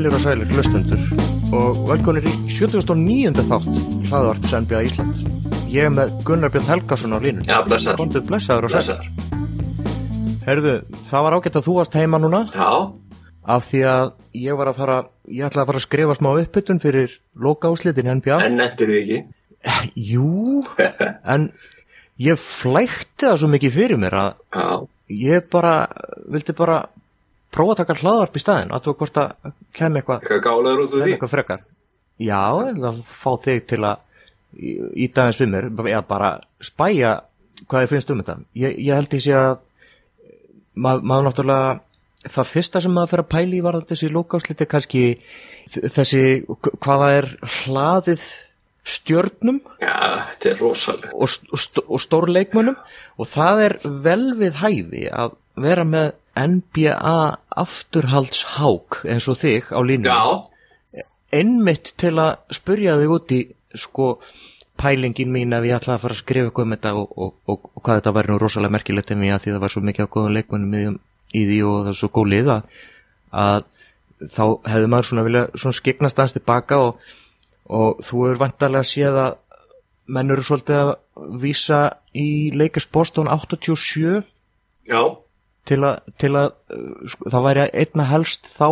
heilir og sælir hlustendur og velkonir í 79. þátt hlaðvarps NBA Ísland. Ég er með Gunnar Björn Helgason á línun. Já, blessaður. Kontið blessaður og sælir. Herðu, það var ágætt að þú varst heima núna Já, af því að ég var að fara, ég ætla að fara að skrifa smá uppbytun fyrir loka úslitin NBA. en nettir þið ekki. Jú, en ég flækti það svo mikið fyrir mér að Já, ég bara, vildi bara prófa að taka hlaðvarp í staðin, að þú hvort að kem eitthvað eitthvað gálaður út úr Það því. eitthvað frekar Já, það fá þig til að íta aðeins við mér eða bara spæja hvað þið finnst um þetta ég, ég held sé að mað, maður náttúrulega það fyrsta sem maður fer að pæli var þessi lókásliti kannski þessi hvaða er hlaðið stjörnum er rosalega. og, st- og, st- og það er vel við hæfi að vera með NBA afturhaldshák eins og þig á línu Já, einmitt til að spurja þig út í sko pælingin mín ef ég ætlaði að fara að skrifa eitthvað um þetta og, og, og, og hvað þetta væri nú rosalega merkilegt en ég að því það var svo mikið á góðum leikmönnum í, því og það er svo góð lið að, að þá hefði maður svona vilja svona skiknast aðeins tilbaka og, og þú er vantarlega að séð að menn eru svolítið að vísa í leikast Boston 87 já, til að, til að sko, það væri einna helst þá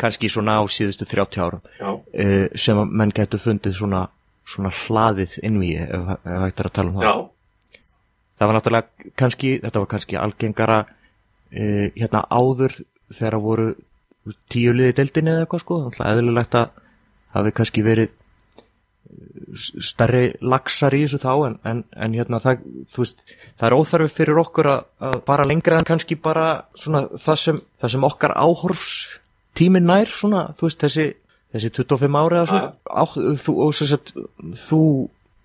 kannski svona á síðustu 30 árum uh, sem að menn getur fundið svona, svona hlaðið innví ef, hægt er að tala um það. Já, það var náttúrulega kannski, þetta var kannski algengara uh, hérna áður þegar voru tíu liði deildinni eða eitthvað sko, eðlilegt að hafi kannski verið stærri laxar í þessu þá en, en, en hérna það, veist, það er óþarfi fyrir okkur að, að bara lengra en kannski bara svona það sem, það sem okkar áhorfs tíminn nær svona, veist, þessi, þessi 25 ári eða svona, á, þú, og sagt, þú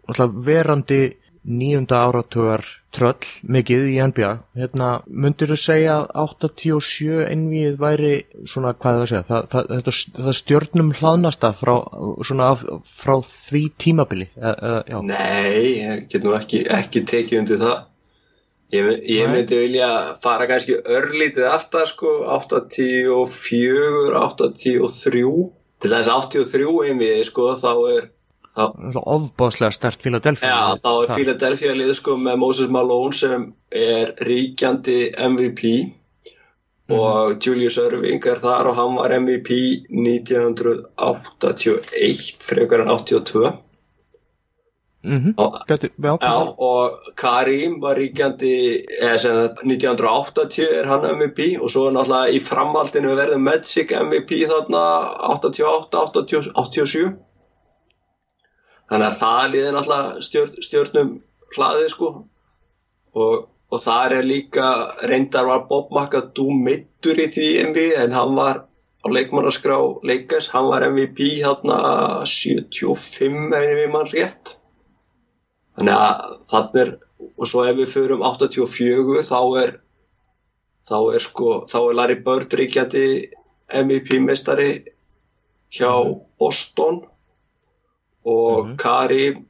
alltaf verandi nýjunda áratugar tröll mikið í NBA hérna, myndir þú segja að 87 einvið væri svona, hvað er það að segja, það, það, þetta, það stjörnum hlaðnasta frá, svona, frá því tímabili e, já, nei, ég get nú ekki, ekki tekið undir það. Ég, ég myndi vilja fara kannski örlítið aftar, sko, 84, 83, til þess 83 einvið, sko, þá er, ofbáslega stert Philadelphia Já, þá er Philadelphia lið sko með Moses Malone sem er ríkjandi MVP og Julius Irving er þar og hann var MVP 1981 frekar en 82 Mhm, og, gæti- já, Já, passar. og Karim var ríkjandi eða sem sagt 1980 er hann MVP og svo er náttúrulega í framhaldinu verður Magic MVP þarna 88, 80, 87 þannig að það liði náttúrulega stjörn, stjörnum hlaðið sko. Og, og þar er líka reyndar var Bob McAdoo meittur í því MVP en hann var á leikmannaskrá Lakers, hann var MVP þarna 75 ef ég mann rétt. Þannig að þannig er, og svo ef við förum 84 þá er, þá er sko, þá er Larry Bird ríkjandi MVP mestari hjá Boston og Mhm. Karim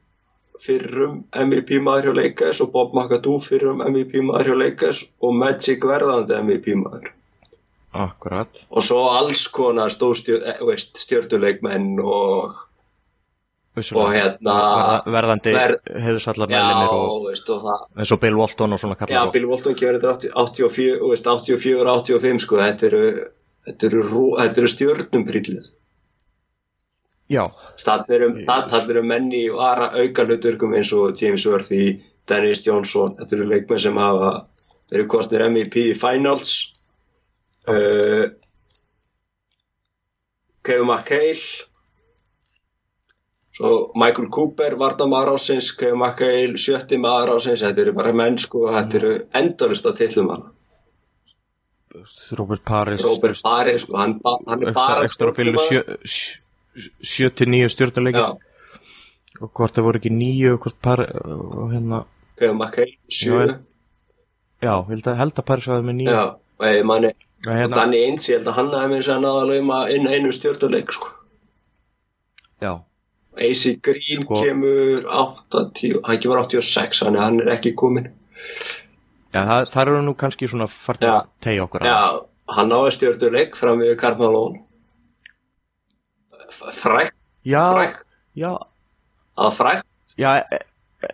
fyrrum MVP maður hjá Lakers og Bob McAdoo fyrrum MVP maður hjá Lakers og Magic verðandi MVP maður. Akkurat Og svo alls konar stjórnuleikmenn og, vissulega. og hérna, Verða, verðandi ver- heiðusallar já, meðlimir og og eins og Bill Walton og svona Já, kallar Bill Walton kemur þetta 84, þú veist, 84, 85 sko, þetta eru, eru, eru stjörnum prýllið. Þannig eru, eru menni vara auka hluturkum eins og James Worthy, Dennis Johnson, þetta eru leikmenn sem hafa verið kostnir MVP í Finals. Uh, Kevin McHale, svo Michael Cooper, Vardamaður ásins, Kevin McHale, sjötti maður ásins, þetta eru bara menn sko, þetta eru endalist að tillum hann. Robert Paris Robert Barry, sko, hann, hann er bara ekstra bílu stjórnumaður. 79 stjórnuleikir og hvort það voru ekki nýju hvort par og hérna, Kevin McHale, sjö. Já, já, held að, held að Paris var með nýju Já, og manni, Já, og hérna, Danny Ainge, ég held að hann hafi með þess að náða alveg maður inn einu stjórnuleik, sko. já, AC Green Sko- kemur 80, hann kemur 86, þannig að hann er ekki kominn. já það, það eru nú kannski svona fart Já. að tegja okkur Já, hann náði stjórnuleik fram við Karl Malone. Frækt, frækt, að frækt, já e-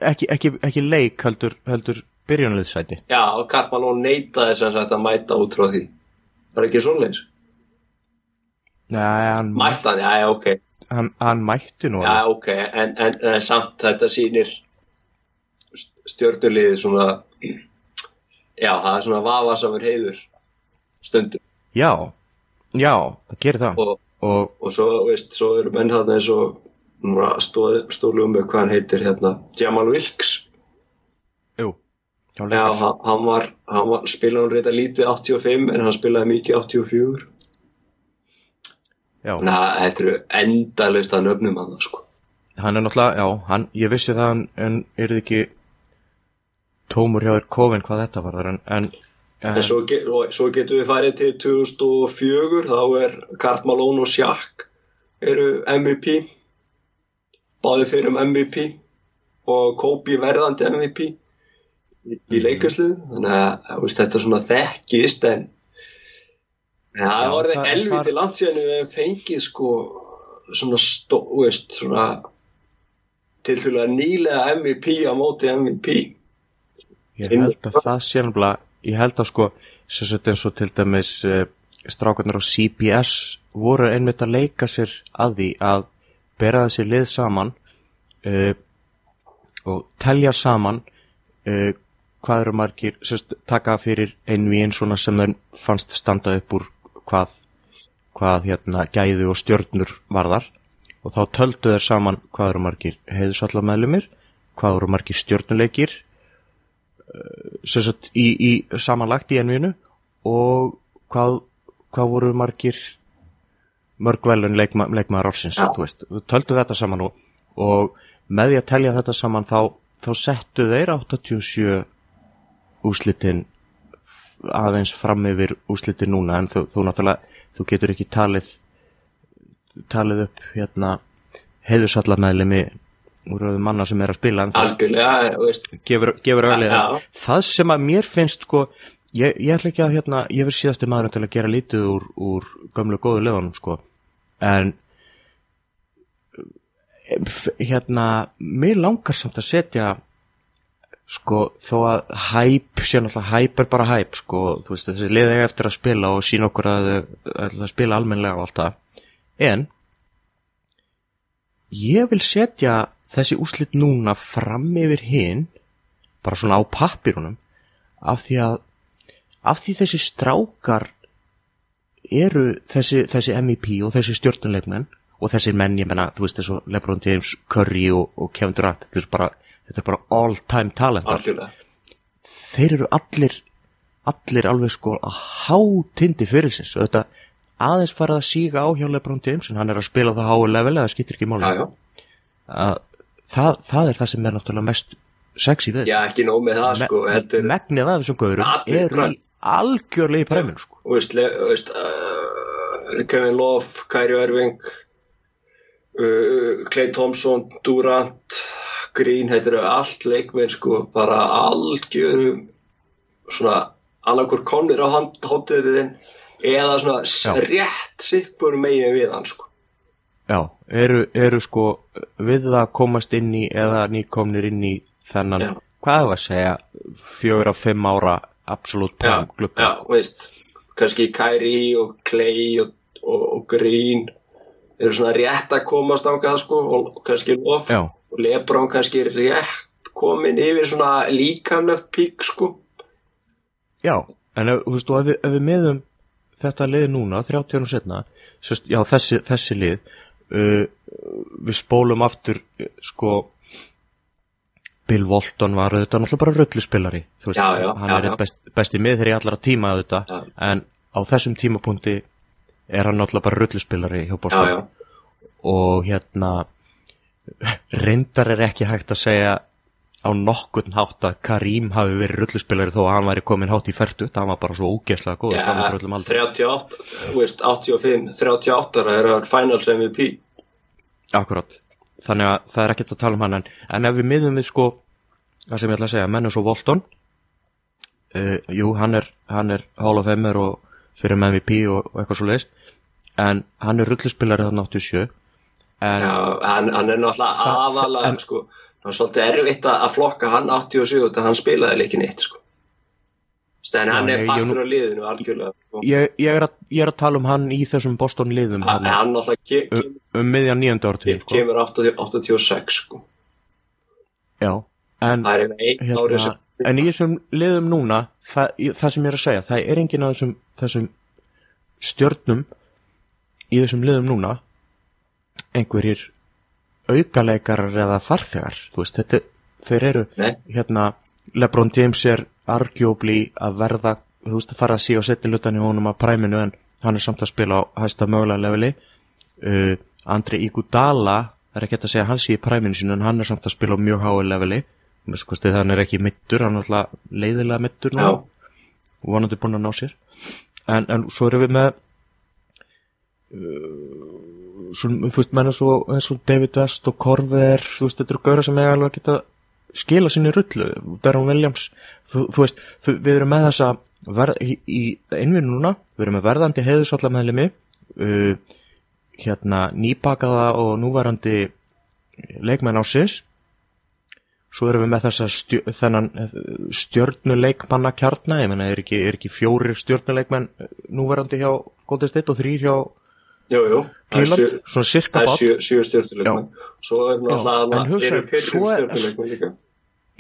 ekki, ekki, ekki leik heldur, heldur byrjunaliðsæti já, og Karpalón sem sagt að mæta út frá því. Var ekki svoleiðis? Nei, hann, Mættan, já, já, ok, hann, hann mætti nú já, ok, en, en, en samt þetta sýnir stjörnuliðið svona, já, það er svona vafasamur heiður stundum. Já, já, það gerir það. Og, og og svo, veist, svo eru menn þarna eins og stólu um hvað hann heitir hérna, Jamal Wilkes jú, já, Já, hann, hann var, hann var spilaði hann reynda lítið 85 en hann spilaði mikið 84 já. Þannig að þetta eru endalaust að nöfnum hann sko. hann er náttúrulega, já, hann, ég vissi það en, er þið ekki tómur hjá þér kofin hvað þetta var en, en, en En svo, ge- og svo getum við farið til 2004 þá er Kart Malone og Shaq eru MVP báði fyrir um MVP og Kobe verðandi MVP í, í Mhm. leikasliðu þannig að veist, þetta er svona þekkist en en það orðið það- helviti langt síðan við hefum fengið sko svona stó, þú veist, svona til því að nýlega MVP á móti MVP Ég held að það sé nefnilega, ég held að sko, eins og til dæmis uh, strákarnir á CBS voru einmitt að leika sér að því að bera þessi lið saman uh, og telja saman uh, hvað eru margir, sagt, taka fyrir einvíin svona sem þeim fannst standa upp úr hvað, hvað hérna gæðu og stjörnur varðar. Og þá töldu þeir saman hvað eru margir heiðusallamæðlumir, hvað eru margir stjörnuleikir sagt í, í samanlagt í ennvinu og hvað, hvað voru margir mörg velun leikma, leikmaður ársins veist, við töldu þetta saman og, og með því að telja þetta saman þá, þá settu þeir 87 úslitin aðeins fram yfir úslitin núna en þú, þú náttúrulega, þú getur ekki talið talið upp hérna heiðursallamæðlimi úr öðum manna sem er að spila algjörlega, gefur, gefur auðvitað Já. það sem að mér finnst sko ég, ég ætla ekki að hérna, ég verð síðasti maður til að gera lítið úr, úr gömlu góðu leðunum sko. En hérna mér langar samt að setja sko þó að hæp sé náttúrulega hæp er bara hæp sko. Þú veist þessi liðið eftir að spila og sína okkur að að spila almennlega og allt það. En ég vil setja þessi úslit núna fram yfir hinn bara svona á pappirunum af því að af því þessi strákar eru þessi, þessi MEP og þessi stjórnuleikmenn og þessir menn, ég menna, þú veist þessu Lebron James, Curry og, og Kevin Durant þetta er bara, þetta er bara all time talentar. Algjörlega. Þeir eru allir allir alveg sko að hátindi fyrirlsins og þetta aðeins farið að síga á hjá Lebron James en hann er að spila það háu level eða skiptir ekki máli. Að það, það er það sem er náttúrulega mest sexy við já, ekki nóg með það sko heldur, megnið af þessum gaurum eru í algjörlega í præminu sko. þú veist, veist uh, Kevin Love, Kyrie Irving uh, Clay Thompson Durant Green, þetta eru allt leikmenn sko, bara algjörum svona annarkur konir á hóttiðin eða svona Já. Rétt sitt búin megin við hann sko já, eru, eru sko við að komast inn í eða nýkomnir inn í þennan Já. hvað er að segja fjögur af fimm ára absolutt prime glugga já, veist kannski Kyrie og Clay og, og, og Green eru svona rétt að komast ángað sko og kannski Love Já. og Lebron kannski rétt komin yfir svona líkamlegt pík sko Já, en ef, þú veist, og ef við, ef við miðum þetta lið núna, 30 árum setna, já, þessi, þessi lið, uh, við spólum aftur, uh, sko, Bill Walton var auðvitað náttúrulega bara rölluspillari, þú veist, Já, já, hann já, er best, besti mið þegar ég allara tíma auðvitað, en á þessum tímapunkti er hann náttúrulega bara rölluspillari hjá já, og hérna, reyndar er ekki hægt að segja á nokkurn hátt að Karim hafi verið rulluspilari þó að hann væri komin hátt í færtu. Það var bara svo ógeðslega góð aldrei 38, þú veist, 85 38 er hann finals MVP Akkurat, þannig að það er ekkert að tala um hann en, en ef við miðum við sko það sem ég ætla að segja, menn er svo Volton uh, jú, hann er hann er Hall of Famer og fyrir með MVP og, og eitthvað svo leiðis en hann er rulluspilari þannig 87 en Já, hann, hann er náttúrulega aðalega sko, það er svolítið erfitt að að flokka hann 87 þegar hann spilaði leikinn eitt sko. en hann er partur af liðinu algjörlega sko. ég, ég, er að, ég er að tala um hann í þessum Boston liðum hann, hann, hann náttúrulega ke ke um miðjan nýjönda ártíð sko. kemur 80 86 sko. Já, en er hérna, en í þessum liðum núna það, það sem ég er að segja, það er enginn af þessum, þessum stjörnum í þessum liðum núna einhverjir aukaleikarar eða farþegar þú veist, þetta, þeir eru Nei. hérna, Lebron James er arguably að verða þú veist, að fara að sí og setja lutan í honum að præminu en hann er samt að spila á hæsta mögulega leveli. Uh, Andri Iguodala það er ekki að segja að hann sé í præminu sínu en hann er samt að spila á mjög háu leveli. Skosti, hann er ekki mittur, hann er alltaf leiðilega mittur nú og vonandi búin að ná sér. En, en svo erum við með uh, svo, þú veist, menna svo eins og David West og Corver þú veist, þetta eru gauðra sem eiga alveg að geta skila sinni rullu, Darren Williams þú, þú veist, þú, við erum með þessa verð, í, í einvinu núna við erum með verðandi heiðusalla meðlimi uh, hérna nýbakaða og núverandi leikmenn ásins svo erum við með þessa stjö, þennan stjörnuleikmanna kjarna, ég menna er ekki, er ekki fjórir stjörnuleikmenn eh, núverandi hjá Golden State og þrýr hjá jú, jú, það er cirka það bát? sjö, sjö stjórnuleikmenn svo er eru fyrir stjórnuleikmenn líka.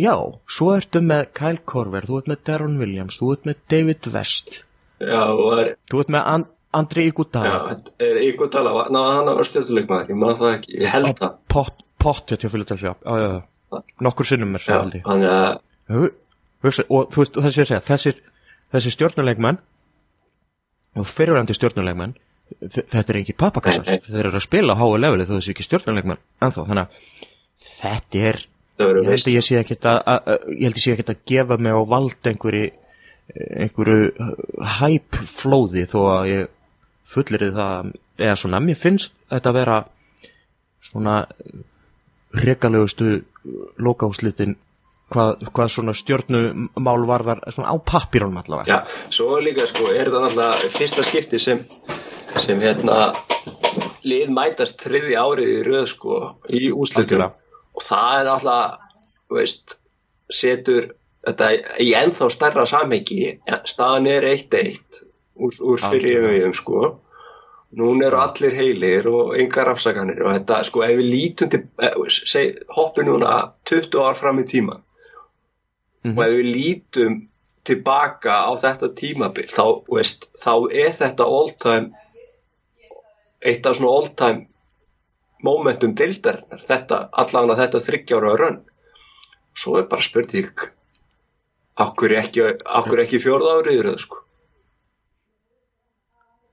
Já, svo ertu með Kyle Korver, þú ert með Darren Williams þú ert með David West. Já, og það er þú ert með And Andri Iguodala. Þetta er tala, ná hann var stjórnuleikmaður, ég maður það ekki, ég held það. pott, pott hjá Philadelphia já, já, já, nokkur sinnum er Já, svo held ég. þannig að, Hu- hugsa, og þú veist, þessi þessir, þessir stjórnuleikmenn og fyrirvændi stjórnuleikmenn þetta er ekki pappakassar. Þeir eru að spila á háu leveli þó þessi ekki stjórnuleikmenn ennþá, þannig að þetta er ég held að ég sé ekkert að, að, að ég held að ég sé ekkert að gefa mig á vald einhverju einhverju hæp flóði þó að ég fullir það eða svona, mér finnst þetta að vera svona rekalegustu lokáslitin hvað, hvað svona stjórnumál varðar svona á pappírunum allavega. Já, svo líka sko, er það náttúrulega fyrsta skipti sem, sem hérna, lið mætast þriði árið í röð sko, í. Algjörlega. Og það er þú veist, setur þetta í ennþá stærra samhengi, staðan er 1-1 úr, úr fyrir yfirviðum sko. Nún eru allir heilir og engar afsakanir og þetta, sko, ef við lítum til, eh, hoppum núna 20 ár fram í tíma Mhm. og ef við lítum tilbaka á þetta tímabil þá, veist, þá er þetta all time eitt af svona all time momentum deildarinnar. Þetta, allan að þetta þryggjára rönn svo er bara spurning akkur ekki, ekki fjórða árið sko.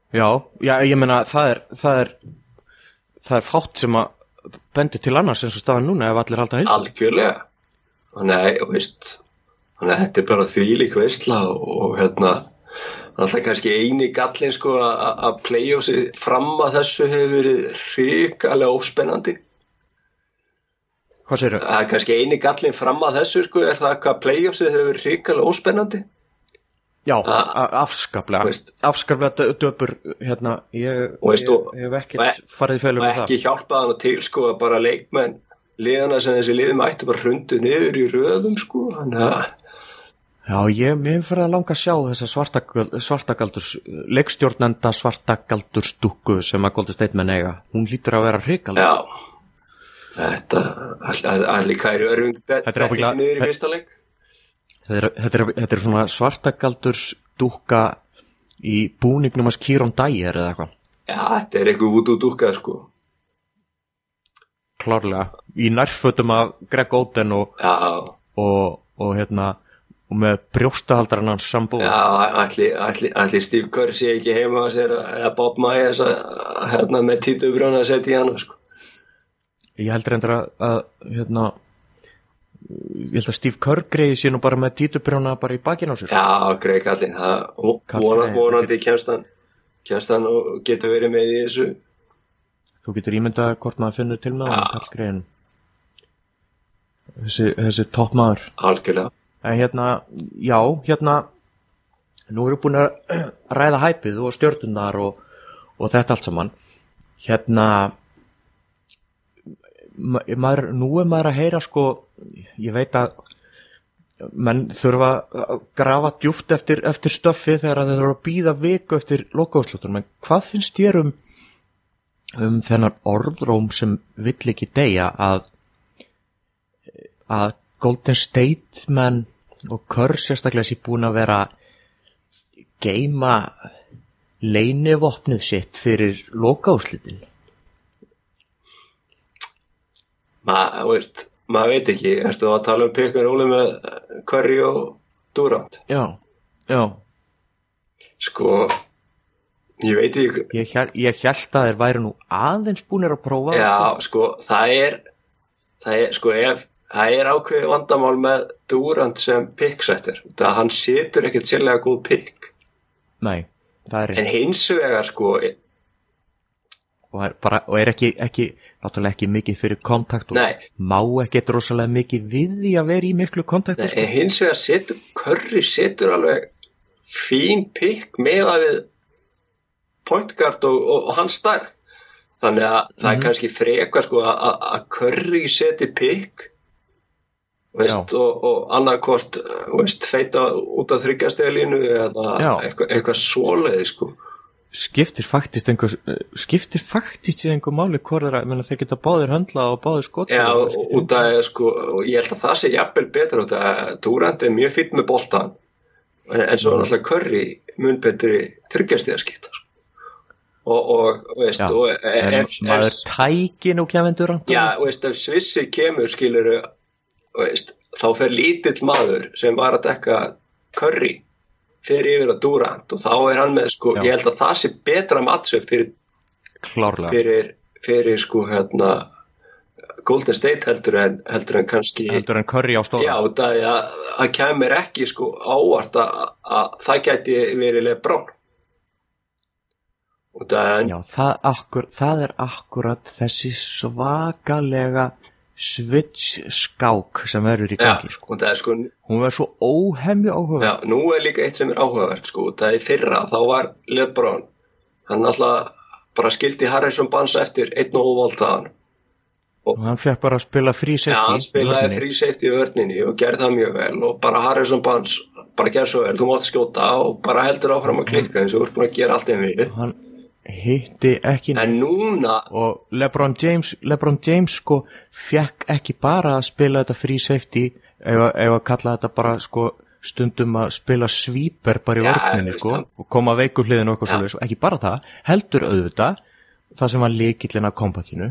Já, já, ég meina það er það er, það er fátt sem að bendi til annars eins og staðan núna ef allir halda heilsa algjörlega. Þannig að, þetta er bara þvílík veistla og, og hérna alltaf kannski eini gallin sko að að playoffsið fram að þessu hefur verið hrikalega óspennandi. Hvað segirðu? að kannski eini gallin fram að þessu sko er það hvað playoffsið hefur verið hrikalega óspennandi. Já, að- afskaplega. Afskaplega dö- döpur hérna, ég, Og hef og ekkert e- farið í felum og með það. ekki hjálpaði hann til sko að bara leikmenn liðana sem þessi liðum ættu bara hrundu niður í röðum sko þannig að Já, ég, mér fyrir að langa að sjá þessa svartagal- svartagaldurs leikstjórnenda svartagaldursdúkku sem að Golden State menn eiga. Hún hlýtur að vera hrikaleg. Já, þetta allir kæri örfing Þetta er niður í fyrsta leik? Þetta er, svona svartagaldursdúkka í búningnum að Kieron Dyer eða eitthvað. Já, þetta er eitthvað út út úkkað sko. Klárlega, í nærfötum af Greg Oden og, og, og hérna og með brjóstahaldaran hans sambú já, allir, allir, allir Steve Kerr sé ekki heima að sér eða Bob Myers að, hérna með títubrjóna að setja í hana sko. Ég held reyndar að, að hérna ég held að Steve Kerr greiði sér nú bara með títubrjóna bara í bakinn á sér Já, Greg Kallin, það Kallinn, vonandi kemst hann kemst hann og getur verið með í þessu. Þú getur ímyndað hvort maður finnur til með Já. hann all greiðin þessi, þessi toppmaður. Algjörlega en hérna, já, hérna nú erum við búin að ræða hæpið og stjórnunar og, og þetta allt saman. Hérna ma- maður, nú er maður að heyra sko, ég veit að menn þurfa að grafa djúft eftir, eftir stöffi þegar þeir þurfa að býða viku eftir lokaúslutur, menn hvað finnst þér um um þennan orðróm sem vill ekki deyja að að Golden State menn og Kerr sérstaklega sé búin að vera geima leinivopnið sitt fyrir lokaúslitin maður, veist, maður veit ekki, erstu að tala um pikkur óli með Curry og Durant? Já, já. Sko ég veit ekki ég, ég held að þeir væri nú aðeins búinir að prófa já, sko. sko, það er það er, sko, ef það er ákveðið vandamál með Durant sem picksetter, það hann setur ekkert sérlega góð pick nei, það er en hins vegar, sko og er, bara, og er ekki, ekki náttúrulega ekki mikið fyrir kontakt og Nei. má ekki rosalega mikið við því að vera í miklu kontakti Nei, sko. en hins vegar setur Curry setur alveg fín pikk með að við point guard og, og, og hans stærð þannig að það er Mhm. kannski frekar sko að Curry seti pikk veist, og, og annarkort veist, feita út af þryggjastegilínu eða Já. eitthvað, svoleiði sko. Skiptir faktist einhver skiptir faktist í einhver máli hvort þeir geta báðir höndla og báðir skot Já, út af sko, og ég held að það sé jafnvel betur út að Durant er mjög fýtt með boltan en svo er náttúrulega Curry mun betri þryggjastegjarskipta sko. og, og, veist, Já, og en ef, maður ef, tæki nú kemur já, veist, ef Svissi kemur skiluru veist, þá fer lítill maður sem var að dekka Curry fyrir yfir að Durant og þá er hann með sko, Já. ég held að það sé betra matchup fyrir, klárlega. fyrir, fyrir sko hérna Golden State heldur en, heldur en kannski heldur en curry á stóra Já, það, að, það kemur ekki sko ávart að, að það gæti verið Lebron. Og það Já, það, akkur, það er akkurat þessi svakalega switch skák sem verður í já, gangi. sko. og er sko hún verður svo óhemju áhuga já, nú er líka eitt sem er áhugavert sko, það er fyrra, þá var Lebron hann alltaf bara skildi Harrison Barnes eftir einn og óvaldaðan og hann fekk bara að spila free Já, safety hann spilaði free safety í vörninni og gerði það mjög vel og bara Harrison Barnes bara gerði svo vel, þú mátt skjóta og bara heldur áfram að klikka eins og ert búin að gera allt einn við. Hann hitti ekki núna og LeBron James LeBron James sko fekk ekki bara að spila þetta free safety ef að kalla þetta bara sko stundum að spila svíper bara í vörninni veist sko það. og koma veikur hliðin og eitthvað Já. svolítið og ekki bara það, heldur auðvitað það sem var líkillin að kompakinu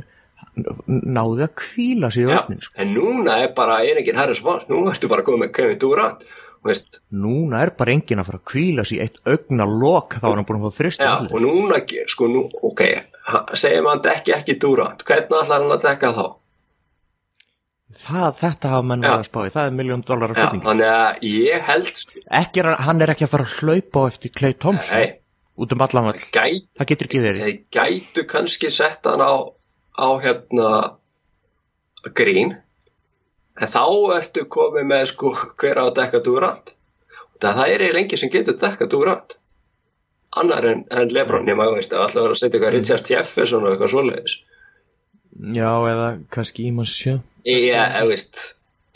náði að kvíla sig í Já, vörninni sko. en núna er bara er enginn Harrison Barnes, núna ertu bara komið með Kevin Durant veist, núna er bara enginn að fara að kvíla sig í eitt augna lok þá er hann búin að fá þrist já, og núna sko nú, ok, segjum hann dekki ekki Durant, hvernig ætlar hann að dekka þá? það, þetta hafa menn verið að spá í það er miljón dólar Já, þannig að ég held sko, ekki hann, er ekki að fara að hlaupa á eftir Clay Thompson nei, út um allan vall gæt, það getur ekki verið. þeir gætu kannski sett hann á, á hérna grín en þá ertu komið með sko hver á að dekka Durant. Það, það er eiginlega engin sem getur dekka Durant. Annar en, en Lebron nema veist, að alltaf vera að setja eitthvað Richard Jefferson og eitthvað svoleiðis. Já, eða kannski Íman sjö ég, veist,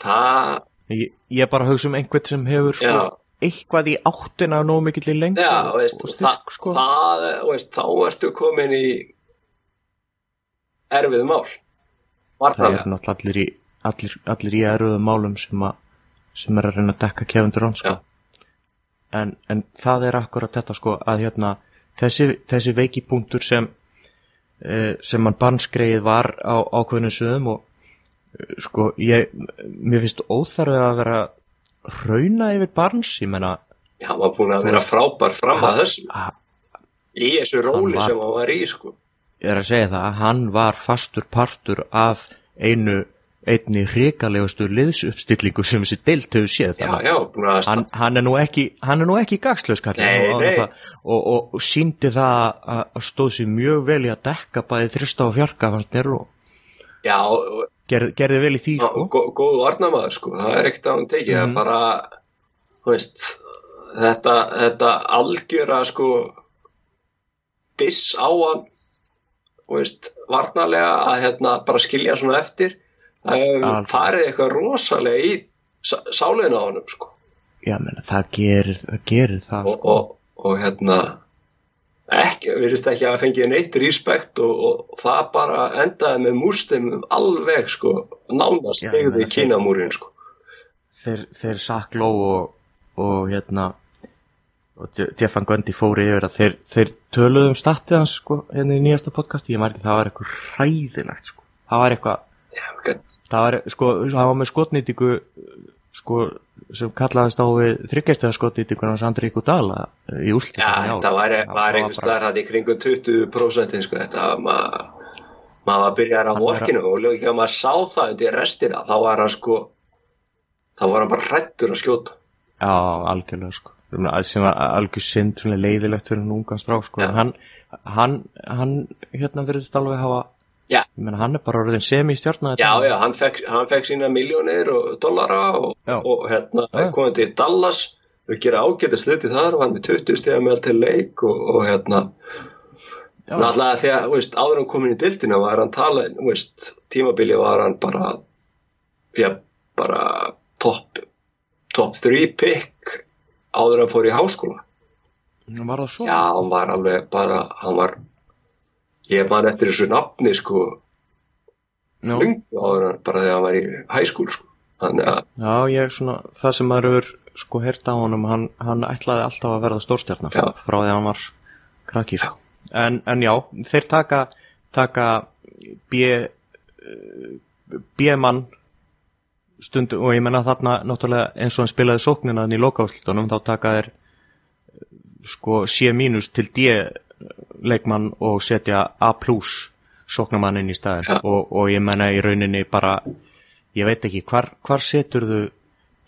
það ég, ég bara hugsa um einhvern sem hefur sko, Já. eitthvað í áttina og nóg mikill í lengt já, veist, og styrk sko. það, veist, þá ertu komin í erfið mál. Það er náttúrulega allir í allir, allir í eröðum málum sem, að, sem er að reyna að dekka Kevin Durant sko. en, en það er akkurat þetta sko að hérna þessi, þessi veikipunktur sem eh, sem hann barnskreið var á ákveðinu sögum og eh, sko ég, mér finnst óþarfið að vera rauna yfir barns, ég menna Já, hann var búin að vera frábær fram að þessum í þessu róli var- sem hann var í sko. ég er að segja það að hann var fastur partur af einu einni hrikalegustu liðsuppstillingu sem þessi deilt hefur séð Já, þannig já, að hann, hann er nú ekki hann er nú ekki gagslöskall Nei, og, og, og, og síndi það að, að stóð sér mjög vel í að dekka bæði þrista og fjarka Já, og- gerði, gerði vel í því og sko. gó- góð varnamaður sko, það er ekkert að hann tekið, er bara veist þetta, þetta algjöra sko diss á hann veist, varnarlega að hérna, bara skilja svona eftir það Alveg. farið eitthvað rosalega í sáliðin á honum sko. Já, menna, það gerir það, gerir það og, sko. og, og hérna ekki, virðist ekki að fengið neitt respekt og, og það bara endaði með múrstemum alveg sko, nánast meina, þeir- kínamúrin sko. þeir, þeir sakló og, og hérna og Je- Jeff Van Gundy fóri yfir að þeir, þeir töluðu um statið hans sko, hérna í nýjasta podcasti, ég mær ekki það var eitthvað hræðilegt sko. það var eitthvað Já, ok. það var, sko, það var með skotnýtingu sko, sem kallaðist á við þryggjastega skotnýtingun hans Andri Iguodala í úrslitum Já, þetta var, var einhvers staðar hann í kringum 20% sko, þetta var maður maður var byrjar á Hann að- vorkinu og lögum að maður sá það undir restina þá var hann sko þá var hann bara hrættur að skjóta. Já, algjörlega sko. Sem var- algjör svona leiðilegt fyrir hún ungan strák sko, en hann hann, hann hérna verðist alveg hafa Já. ég meina hann er bara orðin semi stjarnar Já, já, hann fekk, hann fekk sína miljónir og dollara og, og hérna Já. komið til Dallas. Og gera ágæta sluti þar var með 20 stiga með til leik og, og hérna. Náttúrulega þegar, veist, áður hann komin í dildina var hann tala, veist, tímabili var hann bara já, bara topp top 3 pick áður hann fór í háskóla. Hann var það svo? Já, hann var alveg bara, hann var ég man eftir þessu nafni sko, Já. lungu áður bara þegar hann var í hæskúl sko. Já, ég svona, það sem maður hefur sko heyrt á honum, hann, hann ætlaði alltaf að verða stórstjarnar Já. frá því að hann var krakki sko. en, en já, þeir taka taka B B-mann stundu og ég menna þarna náttúrulega eins og hann spilaði sóknina hann í lokáðslutunum þá taka þeir sko C- til D leikmann og setja A plus sóknamann inn í staðin Já. og, og ég menna í rauninni bara ég veit ekki, hvar, hvar setur þú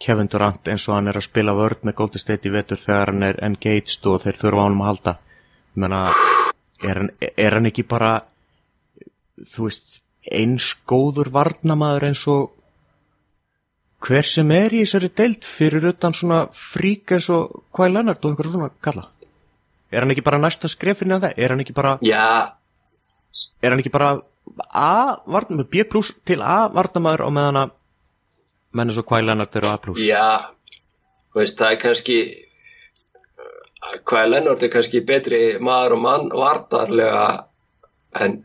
Kevin Durant eins og hann er að spila vörð með Golden State í vetur þegar hann er engaged og þeir þurfa á hann að halda? Menna, er hann, er hann ekki bara þú veist eins góður varnamaður eins og hver sem er í þessari deild fyrir utan svona frík eins og hvað er Lennart og einhverjum svona kalla er hann ekki bara næsta skrefinu að það? Er hann ekki bara, já, er hann ekki bara A, varnamaður, B plus til A varnamaður og meðan að menn eins og hvað Lennart eru A plus? Já. Þú veist, það er kannski uh, hvað Lennart er kannski betri maður og mann vartarlega en,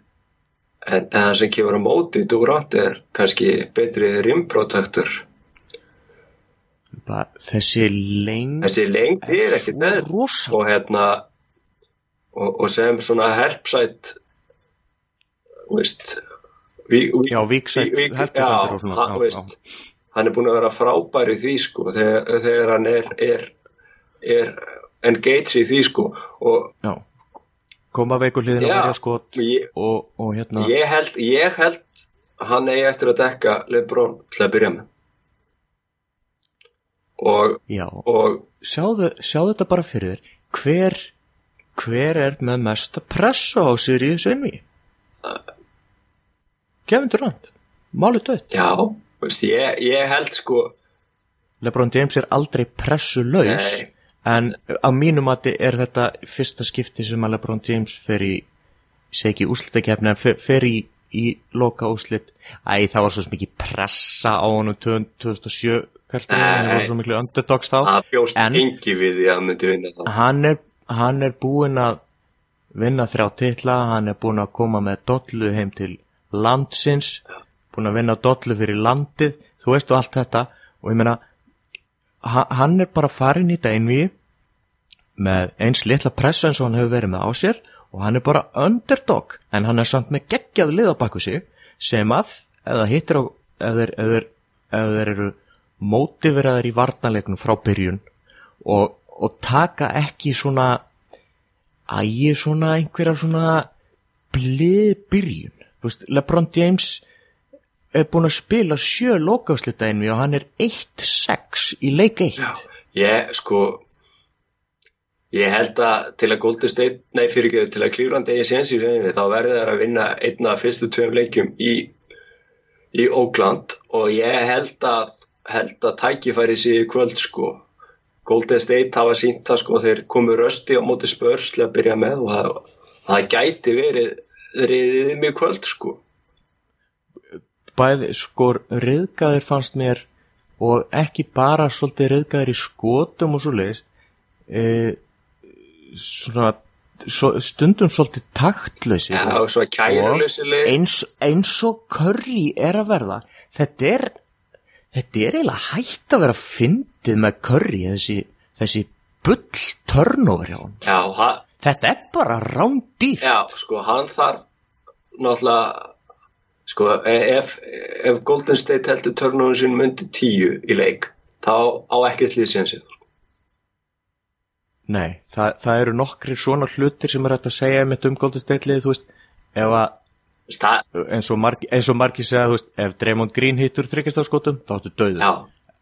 en, það sem kemur á móti Durant er kannski betri rimprotektur þessi lengd þessi lengd er ekkert neður og hérna og, og sem svona helpsætt vi, vi, já, víksætt og já, svona hann, þú veist, hann er búin að vera frábær í því sko þegar, þegar hann er, er, er engage í því sko og já, koma veikur hliðin að Já. verja skot ég, og, og hérna ég held ég held hann eigi eftir að dekka Lebron til að byrja með. Og, já, og sjáðu, sjáðu þetta bara fyrir þér. Hver, hver er með mesta pressu á þessu einví Kevin Durant málið dött já, veist, ég, ég held sko Lebron James er aldrei pressu laus en á mínum mati er þetta fyrsta skipti sem að Lebron James fer í segi ekki úslitakefni en fer, fer í, í loka úslit æ það var svo mikið pressa á honum 2007 kalltum það voru svo miklu underdogs þá. Að bjóst En- engi við því að hann myndi vinna það hann er, hann er búinn að vinna þrjá titla, hann er búinn að koma með dollu heim til landsins, búinn að vinna dollu fyrir landið, þú veist og allt þetta. Og ég meina ha- hann er bara farin í þetta einví með eins litla pressa eins og hann hefur verið með á sér og hann er bara underdog. En hann er samt með geggjað lið á baku sig sem að, það hittir á ef þeir, eru mótiveraðir í varnalegnum frá byrjun og, og taka ekki svona ægi svona einhverja svona blið byrjun þú veist, Lebron James er búinn að spila sjö lokaúslita einvi og hann er 1-6 í leik 1 Já, ég sko ég held að til að Golden State, nei fyrir ekki til að Cleveland eigi séns í rauninni þá verður þeir að vinna einna af fyrstu tveim leikjum í, í Oakland og ég held að held að tækifæri í kvöld sko Golden State hafa sínt það sko þeir komu rösti á móti spörs til að byrja með og það, það gæti verið riðið mjög kvöld sko. Bæði sko riðgaðir fannst mér og ekki bara svolítið riðgaðir í skotum og svo leiðis e, svona svo, stundum svolítið taktlösi Já, og svo kæruleysileg eins, eins og curry er að verða. Þetta er þetta er eiginlega hægt að vera fyndið með curry þessi, þessi bull turnover hjá hann þetta er bara rándýr já, sko, hann þarf náttúrulega sko, ef, ef Golden State heldur törnum sín myndi tíu í leik þá á ekkert lið sénsið Nei, það, það eru nokkri svona hlutir sem er hægt að segja um Golden State liðið, þú veist, ef að eins og, marg, eins og margir segja, veist, ef Draymond Green hittur þryggjastaskotum, þá ættu döður. já,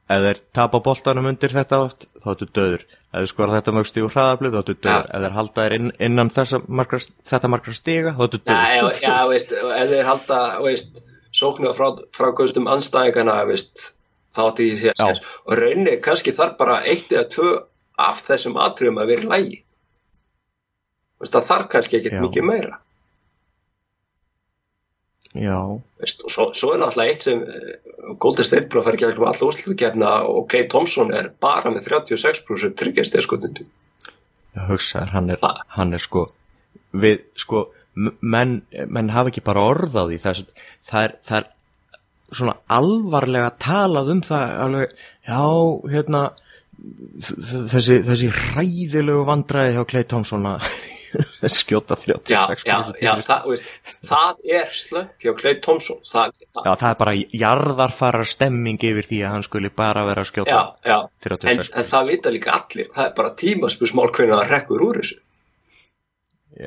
Ef þeir tapa boltanum undir þetta oft, þá ættu döður. Ef þeir skora þetta mörg stígur hraðablið, þá ættu döður. Já. Ef þeir halda þeir inn, innan margra, þetta margra stiga, þá já, döður. já, veist ef þeir halda, veist sóknuða frá, frá kustum anstæðingana, þá ég Já. sér og rauninni kannski þarf bara eitt eða tvö af þessum atriðum að vera í lægi það þarf kannski ekkert mikið meira veist, og svo, svo er náttúrulega eitt sem eh, Golden State búin að fara gegnum alla úrslutkefna og Clay Thompson er bara með 36% tryggjast eða skotundum ég hugsaður, hann er, Ha. hann er sko, við, sko, menn, menn hafa ekki bara orð á því, það er, það er, það er svona alvarlega talað um það, alveg, já, hérna, þessi, þessi hræðilegu vandræði hjá Clay Thompson að skjóta já, 36 já, já, það, veist, það er slöpp hjá Clay Thompson það, það, Já, það er bara jarðarfarar stemming yfir því að hann skuli bara vera að skjóta já, já. En, 36 en það vita líka allir það er bara tímaspusmál hvernig það rekkur úr þessu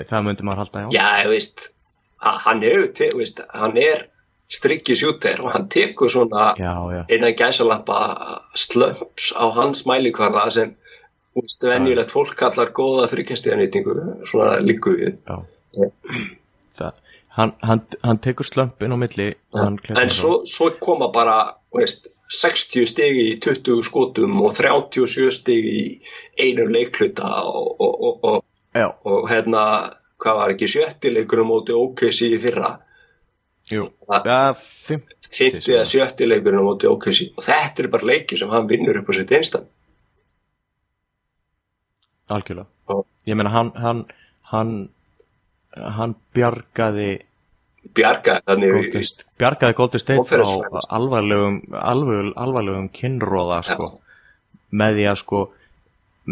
Það myndi maður halda, já. já, ég veist ha- hann er, er strikki sjúter og hann tekur svona Já, já, innan gæsalappa slömps á hans mælikvarða sem veist, venjulegt fólk kallar góða þryggjastíðanýtingu svona líku við. Já. Það, hann, hann, hann tekur slömpin á milli Clay en svo, svo koma bara veist, 60 stigi í 20 skotum og 37 stigi í einum leikluta og, og, og, og, hérna hvað var ekki sjöttileikur á móti OKC í fyrra? Jú. Það- Já, fimm. fyrti eða sjöttileikur á móti OKC og þetta er bara leiki sem hann vinnur upp á sitt einstam Algjörlega. Já. Ég meina, hann, hann, hann, hann bjargaði bjarga þannig Golden, bjargaði Golden State frá Conference alvarlegum, alvarlegum, alvarlegum kynróða, sko. Með því að, sko,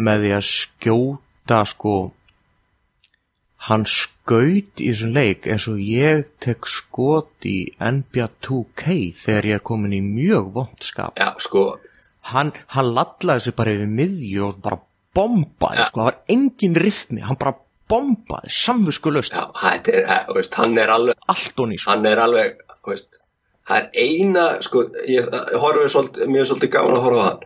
með því að skjóta, sko, hann skaut í þessum leik eins og ég tek skot í NBA 2K þegar ég er komin í mjög vond skap. já sko Hann, hann lallaði sig bara yfir miðju og bara bombaði, Ja. sko, það var engin rithmi, hann bara bombaði, er, eh, hann er alveg allt og nýs. hann er alveg veist, það er eina sko, ég svolítið, mér er svolítið gaman að horfa á hann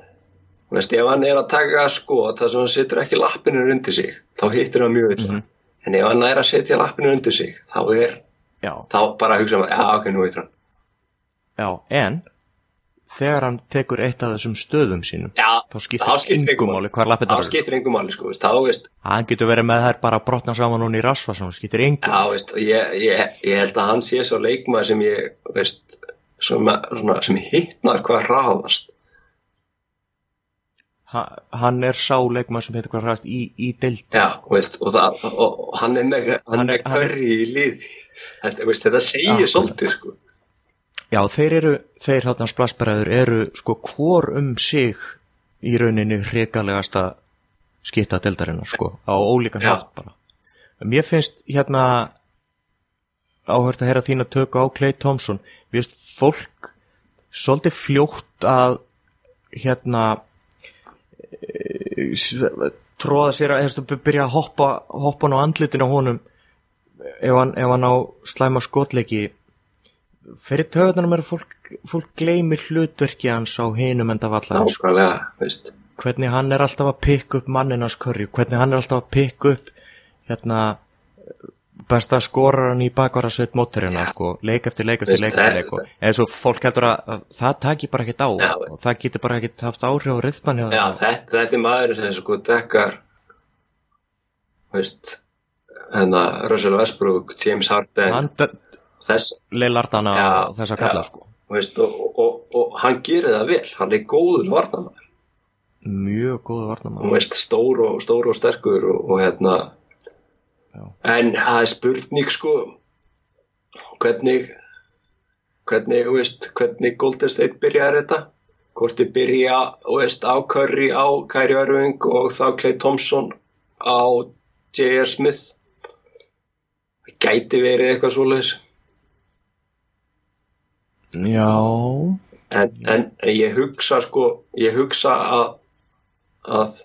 veist, ef hann er að taka skot þar sem hann setur ekki lappinu undir sig þá hittir hann mjög illa Mhm. en ef hann er að setja lappinu undir sig þá er, Já, þá bara hugsa maður, já ok, nú hittir hann já, en þegar hann tekur eitt af þessum stöðum sínum, já, þá skiptir engum máli hvar lappið þá það er. skiptir engum máli sko, veist, þá veist, Hann getur verið með þær bara að brotna saman hún í rasva sem skiptir og ég, ég, ég held að hann sé svo leikmaður sem ég veist, sem, svona, sem hittnar hvað hraðast Ha, hann er sá leikmann sem heitir hvað ræðast í, í deild. Já, veist, og, það, og, og hann er með, hann Hann er er- curry í liði. Þetta, segir svolítið, sko. Já, þeir eru, þeir hann splasbæraður eru sko hvor um sig í rauninni hrikalegasta skitta deildarinnar sko, á ólíkan hátt bara. Mér finnst hérna áhört að heyra þína töku á Clay Thompson, mér finnst fólk svolítið fljótt að hérna e, s- tróða sér að byrja að hoppa hoppa á andlitin á honum ef hann, ef hann á slæma skotleiki fyrir töðunum er að fólk, fólk gleymir hlutverki hans á hinum enda vallar Nákvæmlega, veist. hvernig hann er alltaf að pikka upp manninans curry, hvernig hann er alltaf að pikka upp hérna besta skoraran í bakvarasveit móturina, sko, leik eftir leik eftir leik eftir leik og eins og fólk heldur að, að það taki bara ekkert á. Já. og það getur bara ekkert haft áhrif á rithman hjá Já, þeim. þetta, þetta er maður sem sko dekkar, veist, hérna Russell Westbrook, James Harden þess, Lillardana Já, og þessa kalla já. sko. Veist, og, og, og, hann gerir það vel. Hann er góður varnamæður mjög góðu og varnamann veist, stór og, stór og sterkur og, og hérna. Já. en það er spurning sko hvernig hvernig, veist, hvernig Golden State byrjar þetta? Hvort þið byrja, veist, á Curry á Kyrie Irving og þá Clay Thompson á J.R. Smith? Það gæti verið eitthvað svoleiðis já, en, en, ég hugsa sko ég hugsa að að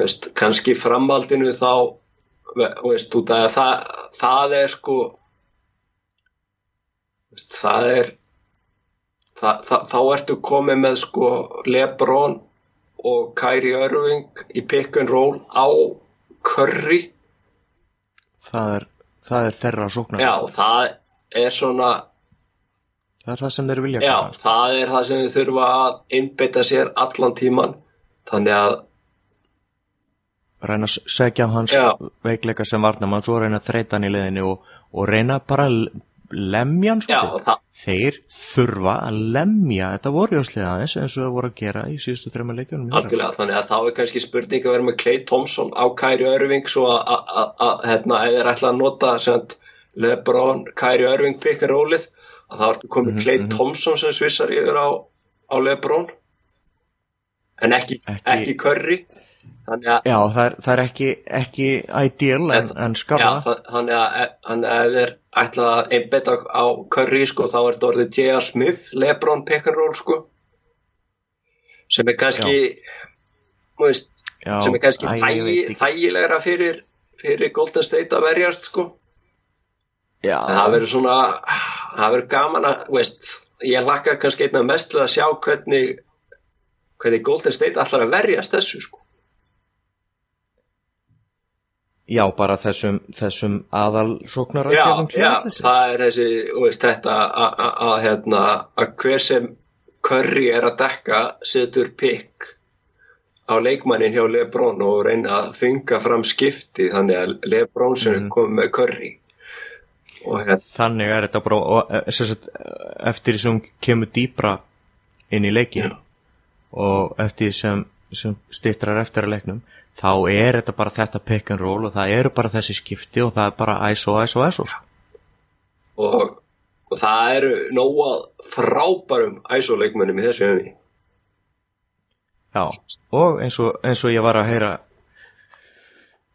veist, kannski í framhaldinu þá veist, út að það, það er sko veist, það er það, það, þá ertu komið með sko Lebron og Kyrie Irving í pick and roll á Curry það er það er þeirra sóknar já, það er svona það er það sem þeir vilja Já, gera. það er það sem þið þurfa að innbytta sér allan tíman þannig að, reyna að segja hans Já. veikleika sem varnamann svo reyna að þreita hann í leiðinni og, og reyna bara að lemja hann já, sko. þeir þurfa að lemja þetta voru jóslega aðeins eins og það voru að gera í síðustu þreima leikjunum algjörlega, þannig að þá er kannski spurning að vera með Clay Thompson á Kyrie Irving svo að, að, að, hérna, ef þeir ætla að nota Lebron, Kyrie Irving pick and rollið, að þá ertu komið Mhm, Clay mhm. Thompson sem svissar yfir á, á Lebron. En ekki, Ekki- ekki, Curry. Þannig að já, það er, það er ekki, ekki ideal en, En- en Já, það- þannig að, e- að ef þeir ætla að einbetta á Curry sko, þá er þetta orðið J.R. Smith, Lebron roll sko. Sem er kannski veist, já, sem er kannski æ, þægilegra fyrir, fyrir Golden State að verjast sko já, það verður svona það verður gaman að, þú veist ég lakka kannski einna mest til að sjá hvernig hvernig Golden State ætlar að verjast þessu sko. Já, bara þessum, þessum aðal sóknar já, já, það er þessi þú veist, þetta að- að hérna, að hver sem Curry er að dekka setur pikk á leikmannin hjá Lebron og reyna að þynga fram skipti þannig að Lebron sem er komið með Curry hérna, þannig er þetta bara og, e, sem sagt, eftir því sem kemur dýpra inn í leikin Já. og eftir því sem, sem stýttrar eftir að leiknum þá er þetta bara þetta pick and roll og það eru bara þessi skipti og það er bara ISO, ISO, ISO og, og það eru nóga frábærum æsoleikmönnum í þessu hefni Já, og eins og, eins og ég var að heyra